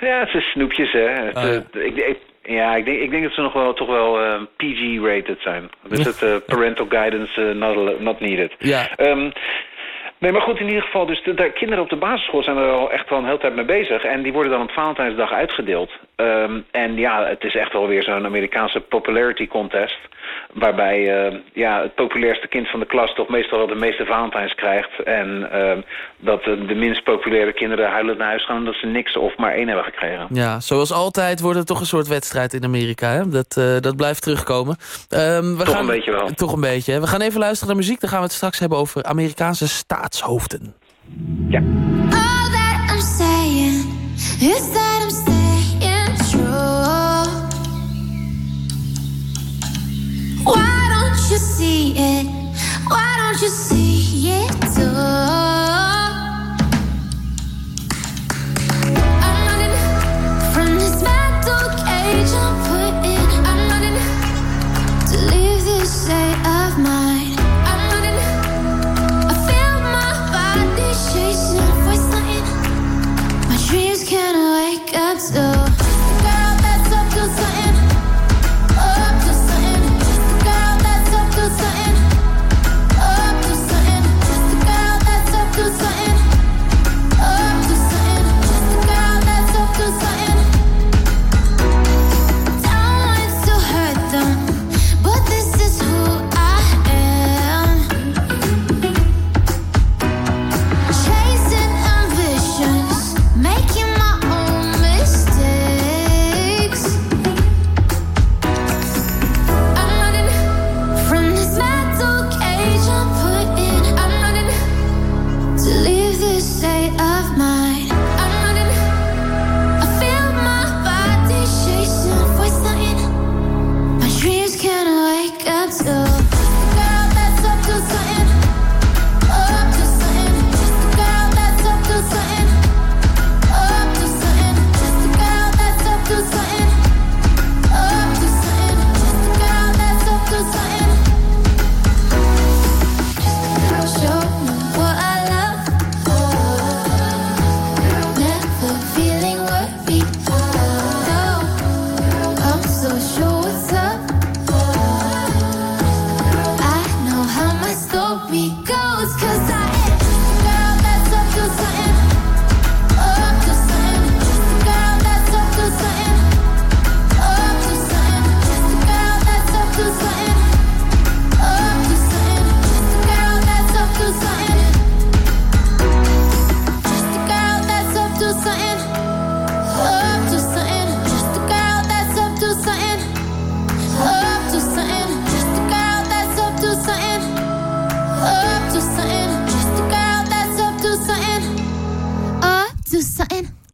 Speaker 6: ja, het zijn snoepjes, hè.
Speaker 4: Oh, ja.
Speaker 6: ik, ik- ja, ik denk, ik denk dat ze nog wel, toch wel eh, PG-rated zijn. Dus het parental guidance not, not needed.
Speaker 4: Ja.
Speaker 6: Ehm, nee, maar goed, in ieder geval, dus de, de kinderen op de basisschool zijn er al echt wel een hele tijd mee bezig. En die worden dan op Valentijnsdag uitgedeeld. Ehm, en ja, het is echt wel weer zo'n Amerikaanse popularity contest. Waarbij eh, ja, het populairste kind van de klas toch meestal wel de meeste Valentijns krijgt. En ehm, dat de, de minst populaire kinderen huilend naar huis gaan omdat ze niks of maar één hebben gekregen.
Speaker 4: Ja, zoals altijd wordt het toch een soort wedstrijd in Amerika. Hè? Dat, eh, dat blijft terugkomen. Ehm, we
Speaker 6: Toch
Speaker 4: gaan,
Speaker 6: een beetje wel.
Speaker 4: Toch een beetje. hè. We gaan even luisteren naar muziek. Dan gaan we het straks hebben over Amerikaanse staatshoofden.
Speaker 8: All that I'm saying is that I'm see it? Why don't you see it too?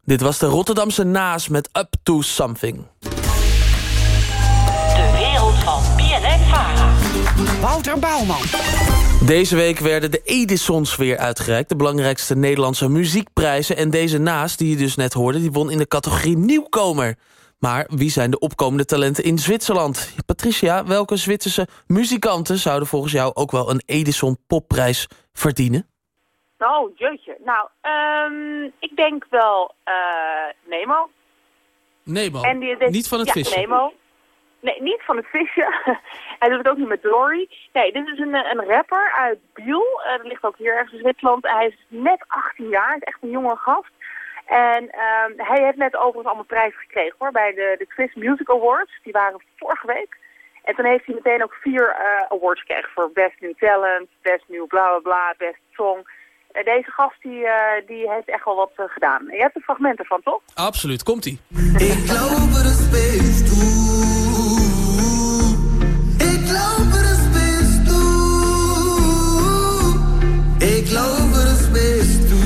Speaker 4: Dit was de Rotterdamse Naas met Up to Something.
Speaker 9: De wereld van BNN Vara.
Speaker 10: Wouter Bouwman.
Speaker 4: Deze week werden de Edisons weer uitgereikt. De belangrijkste Nederlandse muziekprijzen. En deze Naas, die je dus net hoorde, die won in de categorie nieuwkomer. Maar wie zijn de opkomende talenten in Zwitserland? Patricia, welke Zwitserse muzikanten zouden volgens jou ook wel een Edison popprijs verdienen?
Speaker 5: Oh, jeetje. Nou, ehm, ik denk wel eh, Nemo.
Speaker 4: Nemo,
Speaker 5: En die-
Speaker 4: niet van het
Speaker 5: ja,
Speaker 4: visje.
Speaker 5: Nemo. Nee, niet van het visje. Hij doet het ook niet met Dory. Nee, dit is een, eh, een rapper uit Biel. Eh, dat ligt ook hier ergens in Zwitserland. Hij is net 18 jaar. Is echt een jonge gast. En ehm, hij heeft net overigens allemaal prijzen gekregen hoor. Bij de, de Quiz Music Awards. Die waren vorige week. En toen heeft hij meteen ook vier awards gekregen. Voor Best New Talent, Best New bla bla bla, Best Song. Deze gast die, eh, die heeft echt wel wat eh, gedaan. Je hebt er fragmenten van, toch?
Speaker 4: Absoluut, komt-ie.
Speaker 11: Ik glaube, das bist du. Ik glaube, das bist du. Ik glaube, das bist du.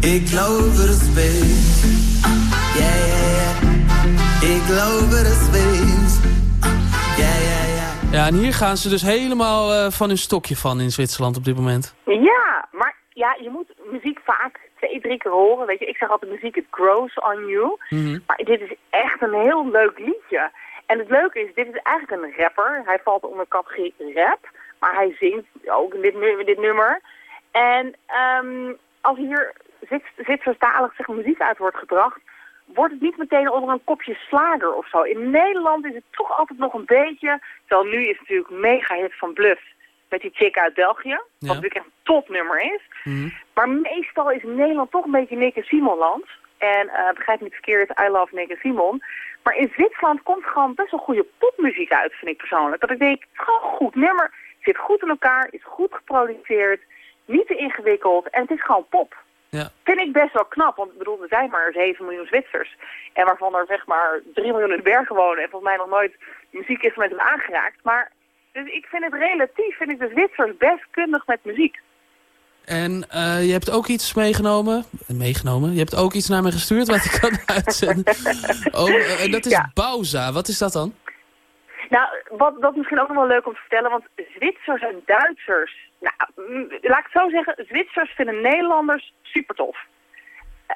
Speaker 11: Ik glaube, das bist. Ja, ja, ja. Ik. Ja, ja, ja.
Speaker 4: Ja, en hier gaan ze dus helemaal eh, van hun stokje van in Zwitserland op dit moment.
Speaker 5: Ja, maar ja, je moet muziek vaak twee, drie keer horen. Weet je, ik zeg altijd muziek, it grows on you.
Speaker 4: Mhm.
Speaker 5: Maar dit is echt een heel leuk liedje. En het leuke is, dit is eigenlijk een rapper. Hij valt onder categorie rap. Maar hij zingt ook in dit, nu- dit nummer. En ehm, als hier Zwits- Zwitserstalig zeg, muziek uit wordt gebracht... wordt het niet meteen onder een kopje slager of zo. In Nederland is het toch altijd nog een beetje... Terwijl nu is het natuurlijk mega hit van Bluff met die chick uit België. Wat
Speaker 4: Ja.
Speaker 5: natuurlijk echt een topnummer is.
Speaker 4: Mhm.
Speaker 5: Maar meestal is Nederland toch een beetje Nick en Simonland. En eh begrijp niet verkeerd, I love Nick en Simon. Maar in Zwitserland komt gewoon best wel goede popmuziek uit, vind ik persoonlijk. Dat ik denk, het is gewoon goed nummer. Zit goed in elkaar, is goed geproduceerd. Niet te ingewikkeld en het is gewoon pop.
Speaker 4: Ja.
Speaker 5: Vind ik best wel knap, want ik bedoel, er zijn maar 7 miljoen Zwitsers. En waarvan er zeg maar 3 miljoen in de bergen wonen. En volgens mij nog nooit muziekinstrumenten hebben aangeraakt. Maar dus ik vind het relatief, vind ik de Zwitsers best kundig met muziek.
Speaker 4: En eh, je hebt ook iets meegenomen. Meegenomen? Je hebt ook iets naar me gestuurd wat ik kan uitzenden. Oh, eh, en dat is
Speaker 5: Ja.
Speaker 4: Bauza. Wat is dat dan?
Speaker 5: Nou, wat, dat is misschien ook nog wel leuk om te vertellen, want Zwitsers en Duitsers, nou, mm, laat ik het zo zeggen, Zwitsers vinden Nederlanders super tof.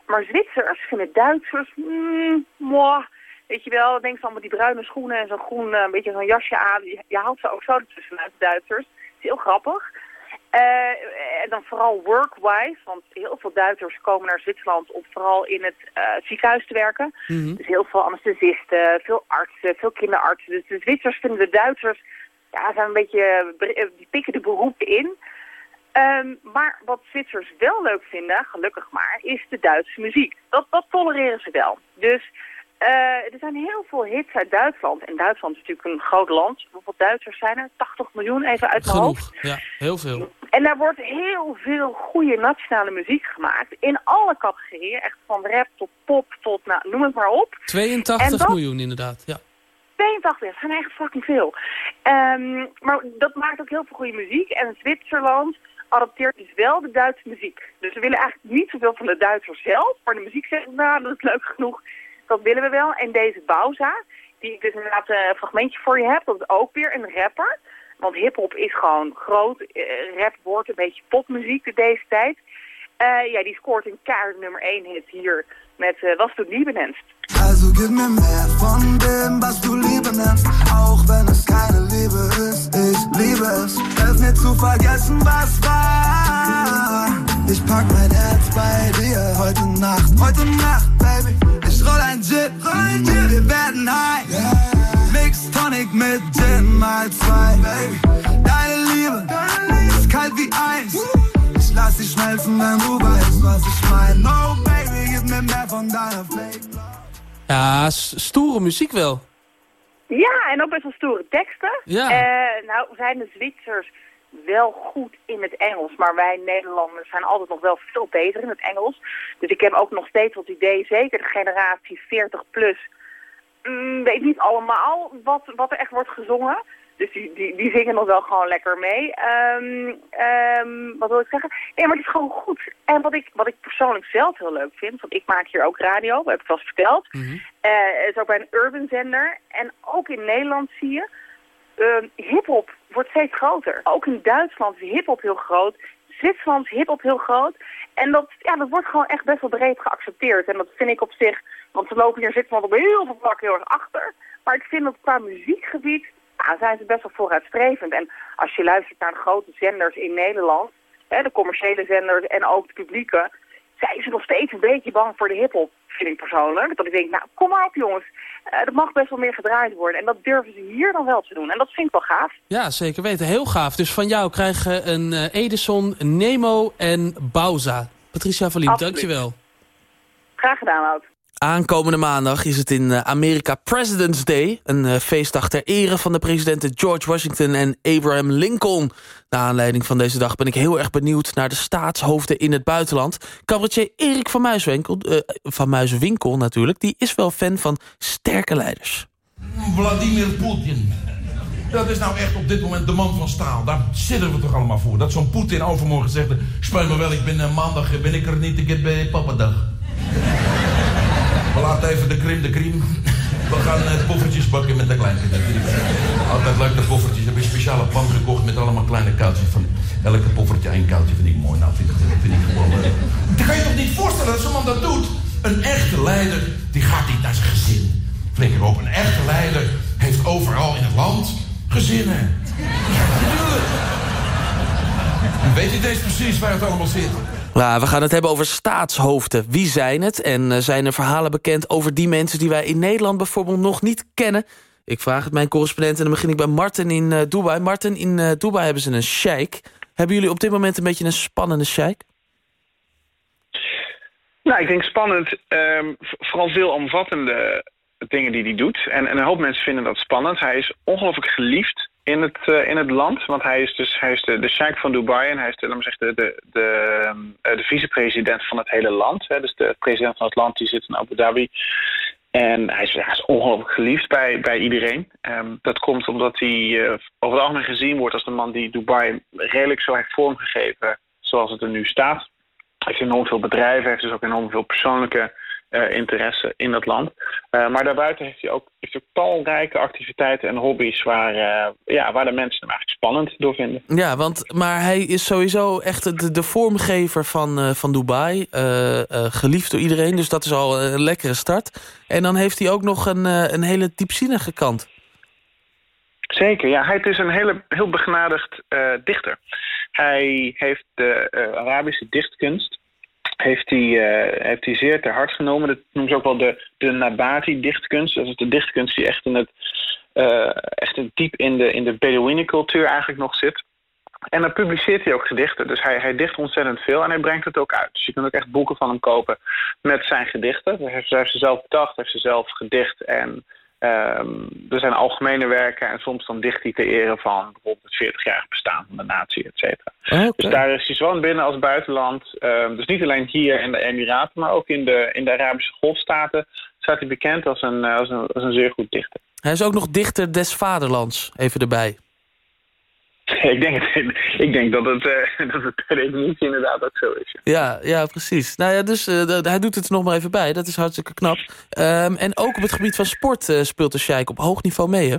Speaker 5: Maar Zwitsers vinden Duitsers, mm, moi, weet je wel, denk ze allemaal die bruine schoenen en zo'n groen, eh, een beetje zo'n jasje aan. Je, je haalt ze ook zo ertussenuit, de Duitsers. Het is heel grappig. Eh, en dan vooral work-wise, want heel veel Duitsers komen naar Zwitserland om vooral in het eh, ziekenhuis te werken.
Speaker 4: Mhm.
Speaker 5: Dus heel veel anesthesisten, veel artsen, veel kinderartsen. Dus de Zwitsers vinden de Duitsers, ja, zijn een beetje, eh, die pikken de beroepen in. Ehm, maar wat Zwitsers wel leuk vinden, gelukkig maar, is de Duitse muziek. Dat, dat tolereren ze wel. Dus er zijn heel veel hits uit Duitsland. En Duitsland is natuurlijk een groot land. Hoeveel Duitsers zijn er? 80 miljoen, even uit mijn hoofd.
Speaker 4: Genoeg. Ja, heel veel.
Speaker 5: En daar wordt heel veel goede nationale muziek gemaakt. In alle categorieën. Echt van rap tot pop tot, nou, noem het maar op.
Speaker 4: 82
Speaker 5: En dat-
Speaker 4: miljoen inderdaad. Ja.
Speaker 5: 82, dat zijn echt fucking veel. Ehm, maar dat maakt ook heel veel goede muziek. En Zwitserland adapteert dus wel de Duitse muziek. Dus we willen eigenlijk niet zoveel van de Duitsers zelf. Maar de muziek zegt, nou, dat is leuk genoeg. Dat willen we wel. En deze Bauza, die ik dus inderdaad een fragmentje voor je heb, dat is ook weer een rapper. Want hip-hop is gewoon groot. Eh, rap wordt een beetje popmuziek deze tijd. Eh, ja, die scoort een kaart nummer 1 hit hier met eh, Was du Liebe nennst.
Speaker 11: Also gib mir mehr von dem, was du Liebe nennst. Auch wenn es keine Liebe ist, ich liebe es. Helf mir zu vergessen, was war. Ich pack mein Herz bei dir heute Nacht. Heute Nacht, Baby. Ich roll ein Jet, wir werden high. Mix Tonic mit Gin mal zwei, Baby. Deine Liebe ist kalt wie Eis. Ich lass dich schmelzen, wenn du weißt, was ich mein. No, Baby, gib mir mehr von deiner Flavor.
Speaker 4: Ja, stoere muziek wel.
Speaker 5: Ja, en ook best wel stoere teksten.
Speaker 4: Ja.
Speaker 5: Eh, nou zijn de Zwitsers wel goed in het Engels, maar wij Nederlanders zijn altijd nog wel veel beter in het Engels. Dus ik heb ook nog steeds het idee, zeker de generatie 40 plus, mm, weet niet allemaal wat, wat er echt wordt gezongen. Dus die, die, die zingen nog wel gewoon lekker mee. Ehm, ehm, wat wil ik zeggen? Nee, maar het is gewoon goed. En wat ik, wat ik persoonlijk zelf heel leuk vind, want ik maak hier ook radio, we hebben het vast verteld. Het is ook bij een urban zender. En ook in Nederland zie je, um, hip-hop wordt steeds groter. Ook in Duitsland is hip-hop heel groot. Zwitserland hip-hop heel groot. En dat, ja, dat wordt gewoon echt best wel breed geaccepteerd. En dat vind ik op zich, want ze lopen hier Zwitserland op heel veel vlakken heel erg achter. Maar ik vind dat qua muziekgebied zijn ze best wel vooruitstrevend. En als je luistert naar de grote zenders in Nederland, hè, de commerciële zenders en ook de publieke, zijn ze nog steeds een beetje bang voor de hiphop, vind ik persoonlijk. Dat ik denk, nou kom maar op jongens, uh, er mag best wel meer gedraaid worden. En dat durven ze hier dan wel te doen. En dat vind ik wel gaaf.
Speaker 4: Ja, zeker weten. Heel gaaf. Dus van jou krijgen een uh, Edison, Nemo en Bauza. Patricia Verlien, dankjewel.
Speaker 5: Graag gedaan, Wout.
Speaker 4: Aankomende maandag is het in eh, Amerika President's Day. Een uh, feestdag ter ere van de presidenten George Washington en Abraham Lincoln. Naar aanleiding van deze dag ben ik heel erg benieuwd naar de staatshoofden in het buitenland. Cabaretier Erik van Muiswinkel, uh, van Muiswinkel natuurlijk, die is wel fan van sterke leiders.
Speaker 12: Vladimir Poetin. Dat is nou echt op dit moment de man van staal. Daar zitten we toch allemaal voor. Dat zo'n Poetin overmorgen zegt... Spijt me wel, ik ben maandag ben ik er niet. Ik heb bij pappadag. We laten even de krim de krim. We gaan uh, poffertjes bakken met de kleinkinderen. Altijd leuk de poffertjes. Heb een speciale pan gekocht met allemaal kleine koudjes. Van elke poffertje één koudje vind ik mooi. Nou, vind ik, vind ik gewoon leuk. Dat kan je toch niet voorstellen dat zo'n man dat doet? Een echte leider, die gaat niet naar zijn gezin. Flikker op, een echte leider heeft overal in het land gezinnen. Natuurlijk. Weet je deze precies waar het allemaal zit?
Speaker 4: Nou, we gaan het hebben over staatshoofden. Wie zijn het? En uh, zijn er verhalen bekend over die mensen... die wij in Nederland bijvoorbeeld nog niet kennen? Ik vraag het mijn correspondent en dan begin ik bij Martin in uh, Dubai. Martin, in uh, Dubai hebben ze een sheik. Hebben jullie op dit moment een beetje een spannende sheik?
Speaker 3: Nou, ik denk spannend. Um, vooral veel omvattende dingen die hij doet. En, en een hoop mensen vinden dat spannend. Hij is ongelooflijk geliefd in het, uh, in het land. Want hij is dus hij is de, de sheik van Dubai en hij is de, de, de, de, de vicepresident van het hele land. Hè. Dus de president van het land die zit in Abu Dhabi. En hij is, is ongelooflijk geliefd bij, bij iedereen. Um, dat komt omdat hij uh, over het algemeen gezien wordt als de man die Dubai redelijk zo heeft vormgegeven zoals het er nu staat. Hij heeft enorm veel bedrijven, heeft dus ook enorm veel persoonlijke interesse in dat land. Uh, maar daarbuiten heeft hij ook, heeft ook talrijke activiteiten en hobby's waar, uh, ja, waar de mensen hem eigenlijk spannend door vinden.
Speaker 4: Ja, want, maar hij is sowieso echt de, de vormgever van, van Dubai. geliefd door iedereen, dus dat is al een lekkere start. En dan heeft hij ook nog een, een hele diepzinnige kant.
Speaker 3: Zeker, ja. Hij is een hele, heel begnadigd dichter. Hij heeft de Arabische dichtkunst heeft hij, uh, heeft hij zeer ter hart genomen. Dat noemen ze ook wel de, de Nabati-dichtkunst. Dat is de dichtkunst die echt, in het, uh, echt diep in de, in de Bedouinencultuur eigenlijk nog zit. En dan publiceert hij ook gedichten. Dus hij, hij dicht ontzettend veel en hij brengt het ook uit. Dus je kunt ook echt boeken van hem kopen met zijn gedichten. Hij heeft, hij ze zelf bedacht, heeft ze zelf gedicht en Um, er zijn algemene werken en soms dan dicht hij te eren van bijvoorbeeld het 40-jarig bestaan van de natie, et cetera. Okay. Dus daar is hij zowel binnen als buitenland. Um, dus niet alleen hier in de Emiraten, maar ook in de, in de Arabische golfstaten staat hij bekend als een, als, een, als een zeer goed dichter.
Speaker 4: Hij is ook nog dichter des vaderlands, even erbij.
Speaker 3: Ik denk, ik denk dat, het, uh, dat het per definitie inderdaad ook zo is.
Speaker 4: Ja, ja precies. Nou ja, dus uh, hij doet het er nog maar even bij. Dat is hartstikke knap. Um, en ook op het gebied van sport uh, speelt de Sheik op hoog niveau mee, hè?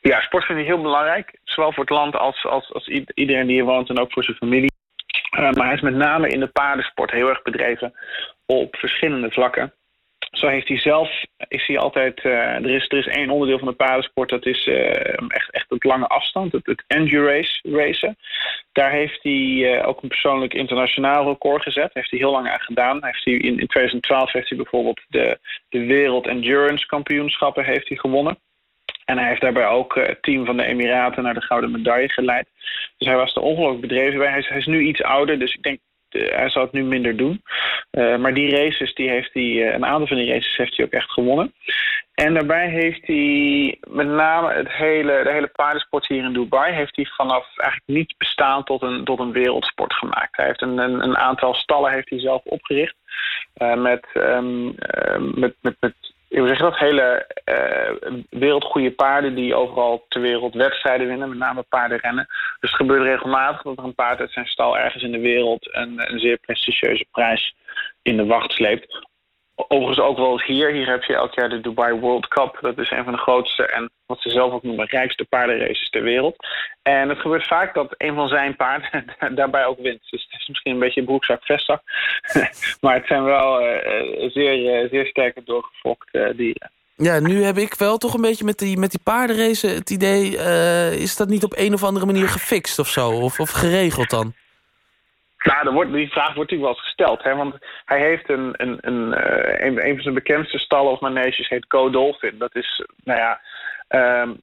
Speaker 3: Ja, sport vind ik heel belangrijk. Zowel voor het land als, als, als iedereen die hier woont en ook voor zijn familie. maar hij is met name in de paardensport heel erg bedreven op verschillende vlakken. Zo heeft hij zelf, is hij altijd, uh, er, is, er is één onderdeel van de paardensport, dat is uh, echt, echt het lange afstand, het, het endurance racen. Daar heeft hij uh, ook een persoonlijk internationaal record gezet, heeft hij heel lang aan gedaan. Heeft hij in, in 2012 heeft hij bijvoorbeeld de, de wereld endurance kampioenschappen heeft hij gewonnen. En hij heeft daarbij ook het team van de Emiraten naar de gouden medaille geleid. Dus hij was er ongelooflijk bedreven bij. Hij is, hij is nu iets ouder, dus ik denk hij zal het nu minder doen. Uh, maar die races, die heeft hij, uh, een aantal van die races heeft hij ook echt gewonnen. En daarbij heeft hij met name het hele, de hele paardensport hier in Dubai... heeft hij vanaf eigenlijk niet bestaan tot een, tot een wereldsport gemaakt. Hij heeft een, een, een aantal stallen heeft hij zelf opgericht... Uh, met, met, met, met ik zeg dat, hele uh, wereldgoede paarden die overal ter wereld wedstrijden winnen, met name paardenrennen. Dus het gebeurt regelmatig dat er een paard uit zijn stal ergens in de wereld een, een zeer prestigieuze prijs in de wacht sleept. Overigens ook wel eens hier. Hier heb je elk jaar de Dubai World Cup. Dat is een van de grootste en wat ze zelf ook noemen rijkste paardenraces ter wereld. En het gebeurt vaak dat een van zijn paarden daarbij ook wint. Dus het is misschien een beetje broekzak vestzak. maar het zijn wel uh, zeer, uh, zeer sterke doorgefokte dieren.
Speaker 4: Ja, nu heb ik wel toch een beetje met die, met die paardenrace het idee... is dat niet op een of andere manier gefixt of zo? Of, of geregeld dan?
Speaker 3: Nou, wordt, die vraag wordt natuurlijk wel eens gesteld. Hè? Want hij heeft een, een, een, een van zijn bekendste stallen of maneges heet Go Dolphin. Dat is, nou ja, um,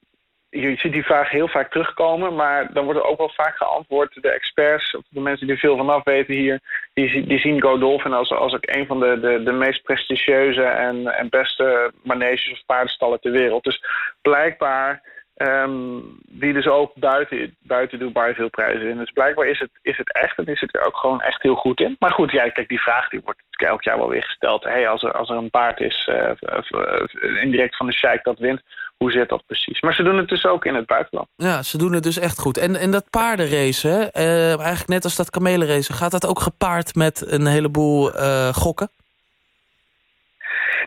Speaker 3: je ziet die vraag heel vaak terugkomen, maar dan wordt er ook wel vaak geantwoord. De experts, of de mensen die veel vanaf weten hier, die, die zien Go Dolphin als, als ook een van de, de, de meest prestigieuze en, en beste maneges of paardenstallen ter wereld. Dus blijkbaar Um, die dus ook buiten, buiten Dubai veel prijzen in. Dus blijkbaar is het, is het echt en is het er ook gewoon echt heel goed in. Maar goed, ja, kijk, die vraag die wordt elk jaar wel weer gesteld. Hey, als, er, als er een paard is, uh, indirect van de sheik dat wint, hoe zit dat precies? Maar ze doen het dus ook in het buitenland.
Speaker 4: Ja, ze doen het dus echt goed. En, en dat paardenracen, uh, eigenlijk net als dat kamelenracen... gaat dat ook gepaard met een heleboel gokken?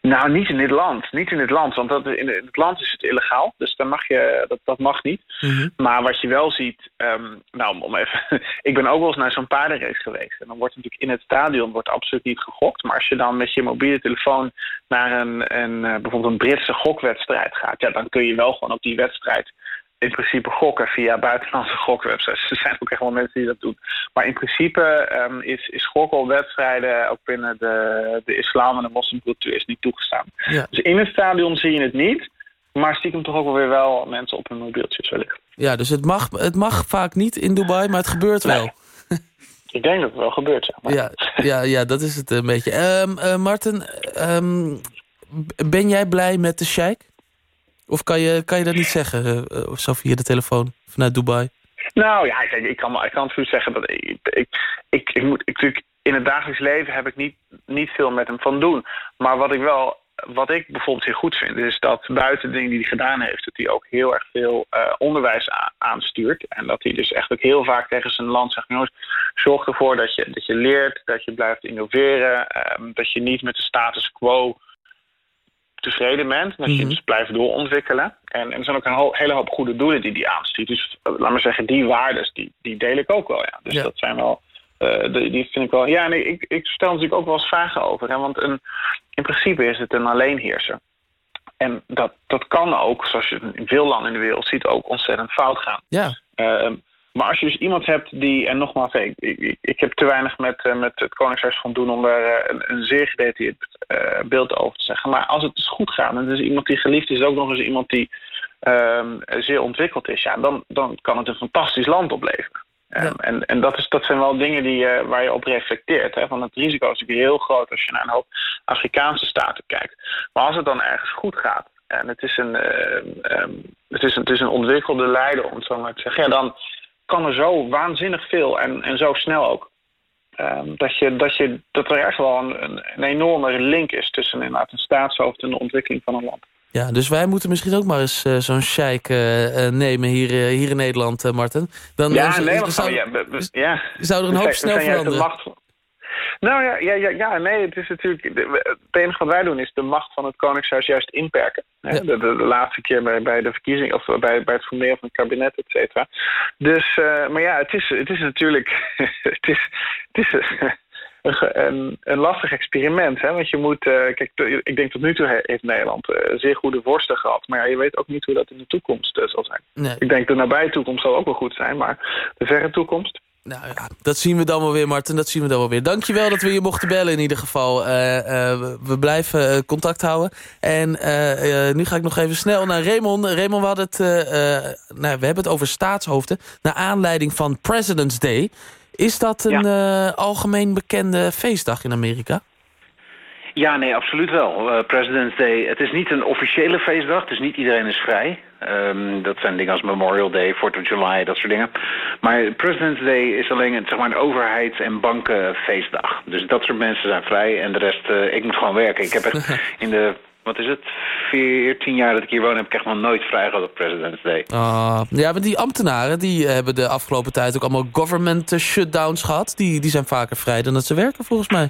Speaker 3: Nou, niet in dit land. Niet in dit land, want dat, in het land is het illegaal. Dus dan mag je, dat, dat mag niet. Mhm. Maar wat je wel ziet... Um, nou, om even... ik ben ook wel eens naar zo'n paardenrace geweest. En dan wordt natuurlijk in het stadion wordt absoluut niet gegokt. Maar als je dan met je mobiele telefoon naar een, een, eh, bijvoorbeeld een Britse gokwedstrijd gaat... Ja, dan kun je wel gewoon op die wedstrijd in principe gokken via buitenlandse gokwebsites. Er zijn ook echt wel mensen die dat doen. Maar in principe um, is, is gokken op wedstrijden ook binnen de, de islam en de moslimcultuur is niet toegestaan. Dus in het stadion zie je het niet. Maar stiekem toch ook wel weer wel mensen op hun mobieltjes wellicht.
Speaker 4: Ja, dus het mag, het mag vaak niet in Dubai, maar het gebeurt wel.
Speaker 3: Ik denk dat het wel gebeurt,
Speaker 4: ja. Ja, ja, ja, dat is het een beetje. Um, uh, Martin, um, ben jij blij met de sheik? Of kan je, kan je dat niet zeggen, uh, zo via de telefoon vanuit Dubai?
Speaker 3: Nou ja, ik kan, ik kan natuurlijk zeggen dat ik, ik, ik, moet, ik, natuurlijk, in het dagelijks leven heb ik niet, niet veel met hem van doen. Maar wat ik wel, wat ik bijvoorbeeld heel goed vind, is dat buiten de dingen die hij gedaan heeft, dat hij ook heel erg veel uh, onderwijs aanstuurt. En dat hij dus echt ook heel vaak tegen zijn land zegt, jongens, zorg ervoor dat je, dat je leert, dat je blijft innoveren, um, dat je niet met de status quo tevreden bent. Dat je dus blijft doorontwikkelen. En, en er zijn ook een hele hoop goede doelen die die aanstuurt. Dus uh, laat maar zeggen, die waardes, die, die deel ik ook wel. Ja. Dus dat zijn wel... Uh, die, vind ik wel... Ja, nee, ik, ik stel natuurlijk ook wel eens vragen over. Hè, want een, in principe is het een alleenheerser. En dat, dat kan ook, zoals je in veel landen in de wereld ziet, ook ontzettend fout gaan.
Speaker 4: Ja.
Speaker 3: Uh, maar als je dus iemand hebt die, en nogmaals, ik, ik, ik heb te weinig met, uh, met het Koningshuis van doen om daar uh, een, een, zeer gedetailleerd uh, beeld over te zeggen. Maar als het dus goed gaat, en het is iemand die geliefd is, ook nog eens iemand die ehm, zeer ontwikkeld is, ja, dan, dan kan het een fantastisch land opleveren. Um, en en dat, is, dat zijn wel dingen die, waar je op reflecteert. Hè? Van het risico is natuurlijk heel groot als je naar een hoop Afrikaanse staten kijkt. Maar als het dan ergens goed gaat, en het is een, um, het is, het is een ontwikkelde leider, om het zo maar te zeggen, ja, dan kan er zo waanzinnig veel en, en zo snel ook. Um, dat, je, dat, je, dat er echt wel een, een, enorme link is tussen inderdaad een staatshoofd en de ontwikkeling van een land.
Speaker 4: Ja, dus wij moeten misschien ook maar eens uh, zo'n sheik uh, nemen hier, uh, hier in Nederland, Martin.
Speaker 3: Dan, ja, in Nederland zou, ja, ja.
Speaker 4: zou er een hoop snel veranderen.
Speaker 3: Nou ja, ja, ja, ja, nee, het is natuurlijk... Het enige wat wij doen is de macht van het Koningshuis juist inperken. De, de, de, laatste keer bij, bij de verkiezing, of bij, bij het formeren van het kabinet, et cetera. Dus, uh, maar ja, het is, het is natuurlijk... het is, het is een, een, lastig experiment. Hè? Want je moet... Uh, kijk, ik denk tot nu toe heeft Nederland uh, zeer goede worsten gehad. Maar ja, je weet ook niet hoe dat in de toekomst zal zijn.
Speaker 4: Nee.
Speaker 3: Ik denk de nabije toekomst zal ook wel goed zijn. Maar de verre toekomst...
Speaker 4: Nou ja, dat zien we dan wel weer, Martin. Dat zien we dan wel weer. Dankjewel dat we je mochten bellen in ieder geval. Uh, uh, we blijven uh, contact houden. En nu ga ik nog even snel naar Raymond. Raymond, we, hadden het, nou, we hebben het over staatshoofden... naar aanleiding van President's Day. Is dat een ja. algemeen bekende feestdag in Amerika?
Speaker 6: Ja, nee, absoluut wel. President's Day, het is niet een officiële feestdag, dus niet iedereen is vrij. Um, dat zijn dingen als Memorial Day, 4th of July, dat soort dingen. Maar President's Day is alleen een, zeg maar, een overheids- en bankenfeestdag. Dus dat soort mensen zijn vrij en de rest, uh, ik moet gewoon werken. Ik heb echt in de wat is het, 14 jaar dat ik hier woon... heb ik echt nog nooit vrij gehad op President's Day.
Speaker 4: Ah, ja, maar die ambtenaren die hebben de afgelopen tijd ook allemaal government shutdowns gehad. Die, die zijn vaker vrij dan dat ze werken volgens mij.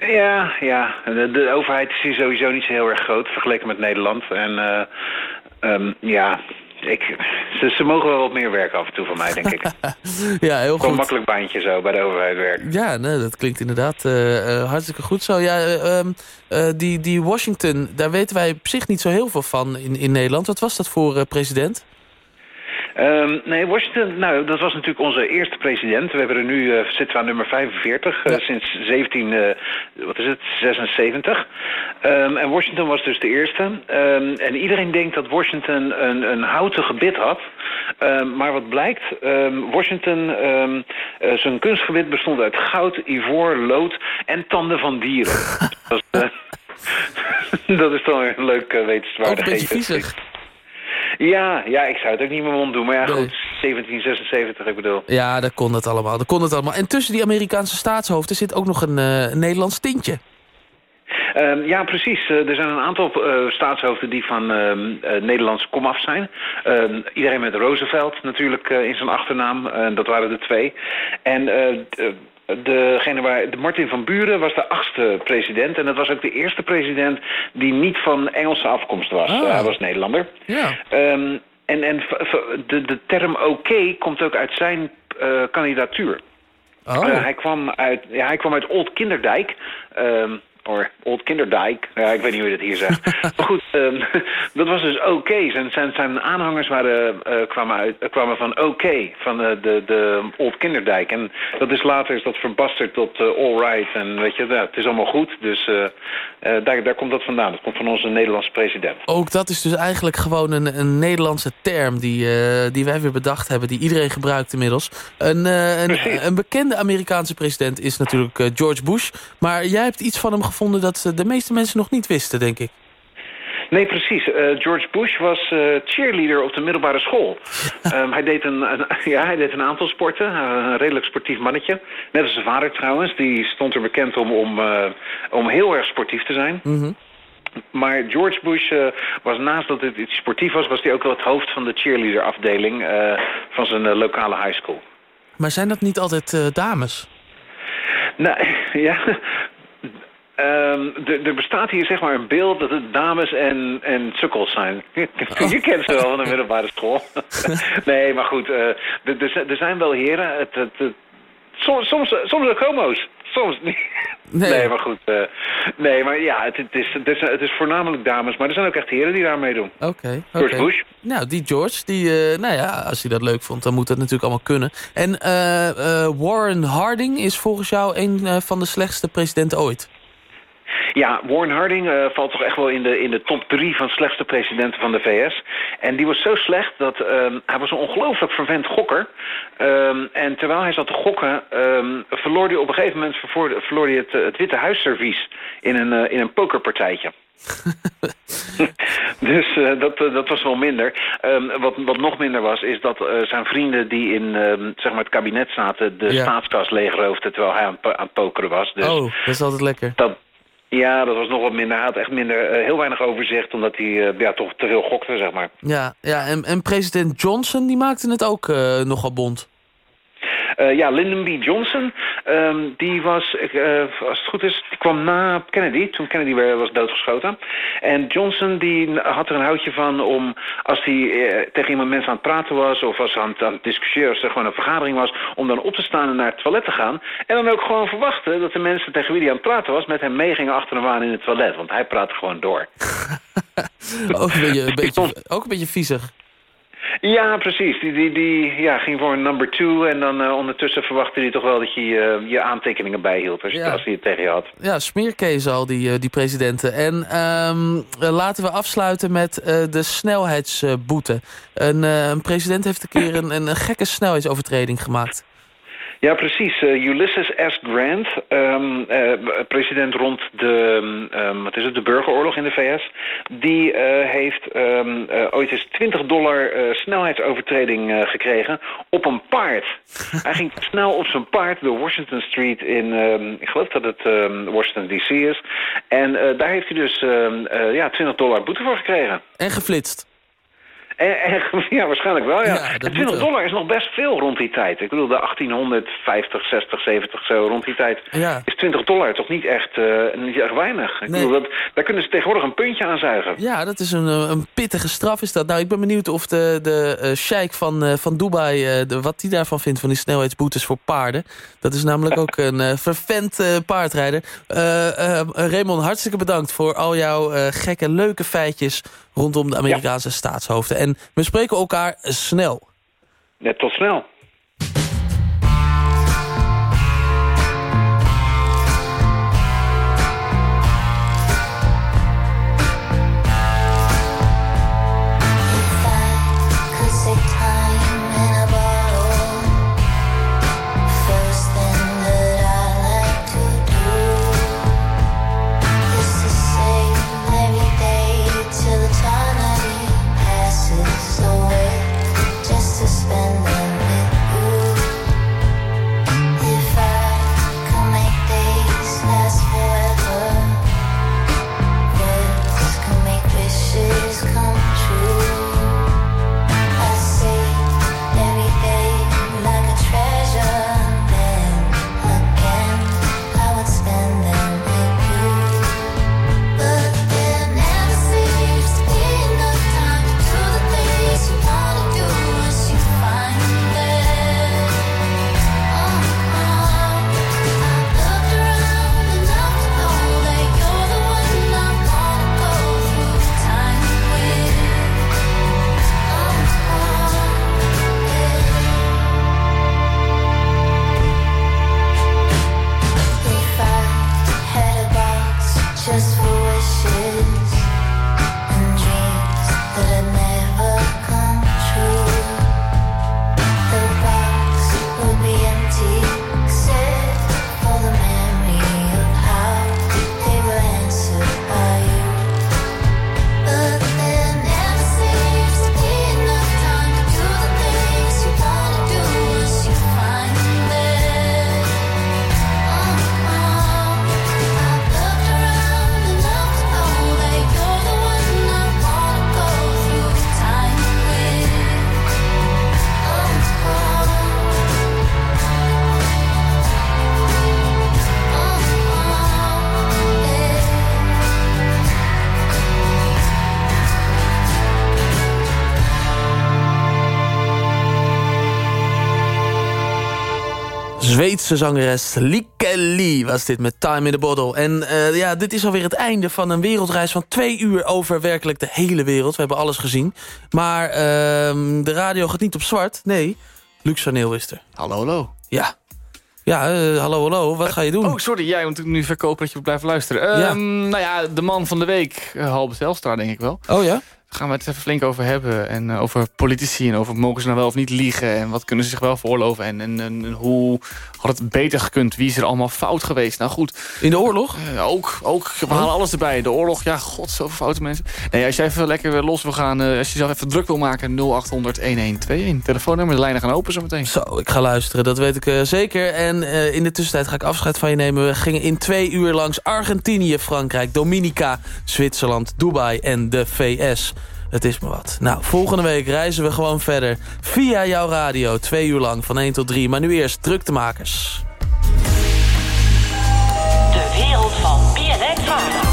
Speaker 6: Ja, ja. De, de overheid is hier sowieso niet zo heel erg groot vergeleken met Nederland. En eh, ehm, ja, ik, ze, ze mogen wel wat meer werken af en toe van mij, denk ik.
Speaker 4: ja, heel
Speaker 6: Gewoon
Speaker 4: goed.
Speaker 6: makkelijk baantje zo bij de overheid werken.
Speaker 4: Ja, nee, dat klinkt inderdaad eh, eh, hartstikke goed zo. Ja, eh, ehm, eh, die, die Washington, daar weten wij op zich niet zo heel veel van in, in Nederland. Wat was dat voor president?
Speaker 6: Ehm, nee, Washington, nou, dat was natuurlijk onze eerste president. We hebben er nu, eh, zitten we aan nummer 45, eh, sinds 17, eh, wat is het, 76. Ehm, en Washington was dus de eerste. Ehm, en iedereen denkt dat Washington een, een houten gebit had. Maar wat blijkt, Washington, zijn kunstgebit bestond uit goud, ivoor, lood en tanden van dieren. dat, is, dat is dan weer een leuk uh,
Speaker 4: Ook
Speaker 6: wetenswaardig. Ja, ja, ik zou het ook niet met mijn mond doen. Maar ja, goed, 1776, ik bedoel.
Speaker 4: Ja, daar kon het allemaal. Daar kon het allemaal. En tussen die Amerikaanse staatshoofden zit ook nog een, eh, Nederlands tintje.
Speaker 6: Ehm, ja, precies. Eh, er zijn een aantal eh, staatshoofden die van ehm eh, Nederlands komaf zijn. Ehm, iedereen met Roosevelt natuurlijk in zijn achternaam. Dat waren de twee. En degene waar, de Martin van Buren was de achtste president. En dat was ook de eerste president die niet van Engelse afkomst was.
Speaker 4: Ah.
Speaker 6: Hij was Nederlander.
Speaker 4: Ja.
Speaker 6: Ehm, en en de, de term oké komt ook uit zijn eh, kandidatuur.
Speaker 4: Oh.
Speaker 6: Eh, hij, kwam uit, ja, hij kwam uit Old Kinderdijk. ehm or Old Kinderdijk. Ja, ik weet niet hoe je dat hier zegt. maar goed, ehm, dat was dus oké. Zijn, zijn, zijn aanhangers waren, eh, kwamen, uit, eh, kwamen van oké, van eh, de, de Old Kinderdijk. En dat is later is dat verbasterd tot eh, all right. En weet je, ja, het is allemaal goed. Dus daar, daar komt dat vandaan. Dat komt van onze Nederlandse president.
Speaker 4: Ook dat is dus eigenlijk gewoon een, een Nederlandse term die, die wij weer bedacht hebben. Die iedereen gebruikt inmiddels. Een, een, een bekende Amerikaanse president is natuurlijk George Bush. Maar jij hebt iets van hem gevonden dat eh, de meeste mensen nog niet wisten, denk ik.
Speaker 6: Nee, precies. Eh, George Bush was eh, cheerleader op de middelbare school. Ehm, hij, deed een, een- ja, hij deed een aantal sporten. Een redelijk sportief mannetje. Net als zijn vader trouwens. Die stond er bekend om, om, om heel erg sportief te zijn. Maar George Bush was naast dat het iets sportief was... was hij ook wel het hoofd van de cheerleader afdeling... eh, van zijn lokale high school.
Speaker 4: Maar zijn dat niet altijd dames?
Speaker 6: Nou, ja... Ehm, er- bestaat hier zeg maar een beeld dat het dames en, en sukkels zijn. Je kent ze wel van de middelbare school. nee, maar goed, eh, er- zijn- wel heren. Het, het, het- soms, soms, soms ook homo's. Soms niet. Nee, maar goed. eh, nee, maar ja, het, het, is, het, is, het is voornamelijk dames. Maar er zijn ook echt heren die daar meedoen.
Speaker 4: Oké.
Speaker 6: George. Bush.
Speaker 4: Nou, die George, die, eh, nou ja, als hij dat leuk vond, dan moet dat natuurlijk allemaal kunnen. En Warren Harding is volgens jou een van de slechtste presidenten ooit.
Speaker 6: Ja, Warren Harding eh, valt toch echt wel in de, in de top drie van slechtste presidenten van de VS. En die was zo slecht dat ehm, hij was een ongelooflijk vervent gokker. Ehm, en terwijl hij zat te gokken, ehm, verloor hij op een gegeven moment verloor hij het, eh, het Witte Huisservies in een, eh, in een pokerpartijtje. dus dat, dat was wel minder. Wat, wat nog minder was, is dat zijn vrienden die in zeg maar het kabinet zaten... de
Speaker 4: Ja.
Speaker 6: staatskas leegroofden terwijl hij aan, het po- aan het pokeren was. Dus
Speaker 4: oh, dat is altijd lekker.
Speaker 6: dat, ja, dat was nog wat minder. Hij had echt minder, eh, heel weinig overzicht, omdat hij eh, ja, toch te veel gokte, zeg maar.
Speaker 4: Ja, ja en, en president Johnson die maakte het ook eh, nogal bond.
Speaker 6: Eh, ja, Lyndon B. Johnson, ehm, die was, eh, als het goed is, die kwam na Kennedy, toen Kennedy weer was doodgeschoten. En Johnson die had er een houtje van om, als hij eh, tegen iemand mensen aan het praten was... of als hij aan, het- aan het discussiëren, als er gewoon een vergadering was... om dan op te staan en naar het toilet te gaan. En dan ook gewoon verwachten dat de mensen tegen wie hij aan het praten was... met hem meegingen achter hem aan in het toilet, want hij praatte gewoon door.
Speaker 4: ook, een beetje, een beetje, ook een beetje viezig.
Speaker 6: Ja, precies. Die, die, die ja, ging voor een number two. En dan eh, ondertussen verwachtte hij toch wel dat je eh, je aantekeningen bijhield. Als, je-
Speaker 4: Ja.
Speaker 6: als hij het tegen je had.
Speaker 4: Ja, smeerkezen al die, eh, die presidenten. En ehm, eh, laten we afsluiten met de snelheidsboete. een, een president heeft een keer een, een gekke snelheidsovertreding gemaakt.
Speaker 8: Ja, precies. Uh, Ulysses S. Grant, um, uh, president rond de, um, wat is het, de burgeroorlog in de VS... die uh, heeft um, ooit eens 20 dollar snelheidsovertreding gekregen op een paard. Hij ging snel op zijn paard door Washington Street in, ik geloof dat het Washington D.C. is. En daar heeft hij dus ja, 20 dollar boete voor gekregen.
Speaker 4: En geflitst.
Speaker 8: En, ja, waarschijnlijk wel, ja. ja 20 dollar is nog best veel rond die tijd. Ik bedoel, de 1850, 60, 70, zo rond die tijd... Ja. is 20 dollar toch niet echt, uh, niet echt weinig. Ik nee. bedoel, dat, daar kunnen ze tegenwoordig een puntje aan zuigen.
Speaker 4: Ja, dat is een, eh, een pittige straf is dat. Nou, ik ben benieuwd of de, de uh, sheik van, uh, van Dubai... De, wat die daarvan vindt van die snelheidsboetes voor paarden. Dat is namelijk ook een vervent paardrijder. Raymond, hartstikke bedankt voor al jouw gekke, leuke feitjes rondom de Amerikaanse staatshoofden. En we spreken elkaar snel.
Speaker 8: Net tot snel.
Speaker 4: Zweedse zangeres Lieke Lee was dit met Time in the Bottle. En uh, ja, dit is alweer het einde van een wereldreis van twee uur over werkelijk de hele wereld. We hebben alles gezien. Maar uh, de radio gaat niet op zwart. Nee, Luc Saneel is er.
Speaker 13: Hallo, hallo.
Speaker 4: Ja, ja, uh, hallo, hallo. Wat ga je doen?
Speaker 13: Oh, sorry. Jij moet nu verkopen dat je blijft luisteren. Ja. Um, nou ja, de man van de week, uh, Halbe Zelstra, denk ik wel.
Speaker 4: Oh ja?
Speaker 13: Gaan we het even flink over hebben. En uh, over politici en over mogen ze nou wel of niet liegen. En wat kunnen ze zich wel veroorloven. En, en, en, hoe had het beter gekund? Wie is er allemaal fout geweest? Nou goed.
Speaker 4: In de oorlog?
Speaker 13: Uh, ook. ook. We halen alles erbij. De oorlog, ja, god, zoveel foute mensen. Nee, als jij even lekker weer los wil gaan. Uh, als je jezelf even druk wil maken. 0800-1121. Telefoonnummer, de lijnen gaan open zo meteen.
Speaker 4: Zo, ik ga luisteren. Dat weet ik zeker. En in de tussentijd ga ik afscheid van je nemen. We gingen in twee uur langs Argentinië, Frankrijk, Dominica, Zwitserland, Dubai en de VS. Het is me wat. Nou, volgende week reizen we gewoon verder. Via jouw radio, twee uur lang, van 1 tot 3. Maar nu eerst druktemakers.
Speaker 14: De wereld van BNN Vara.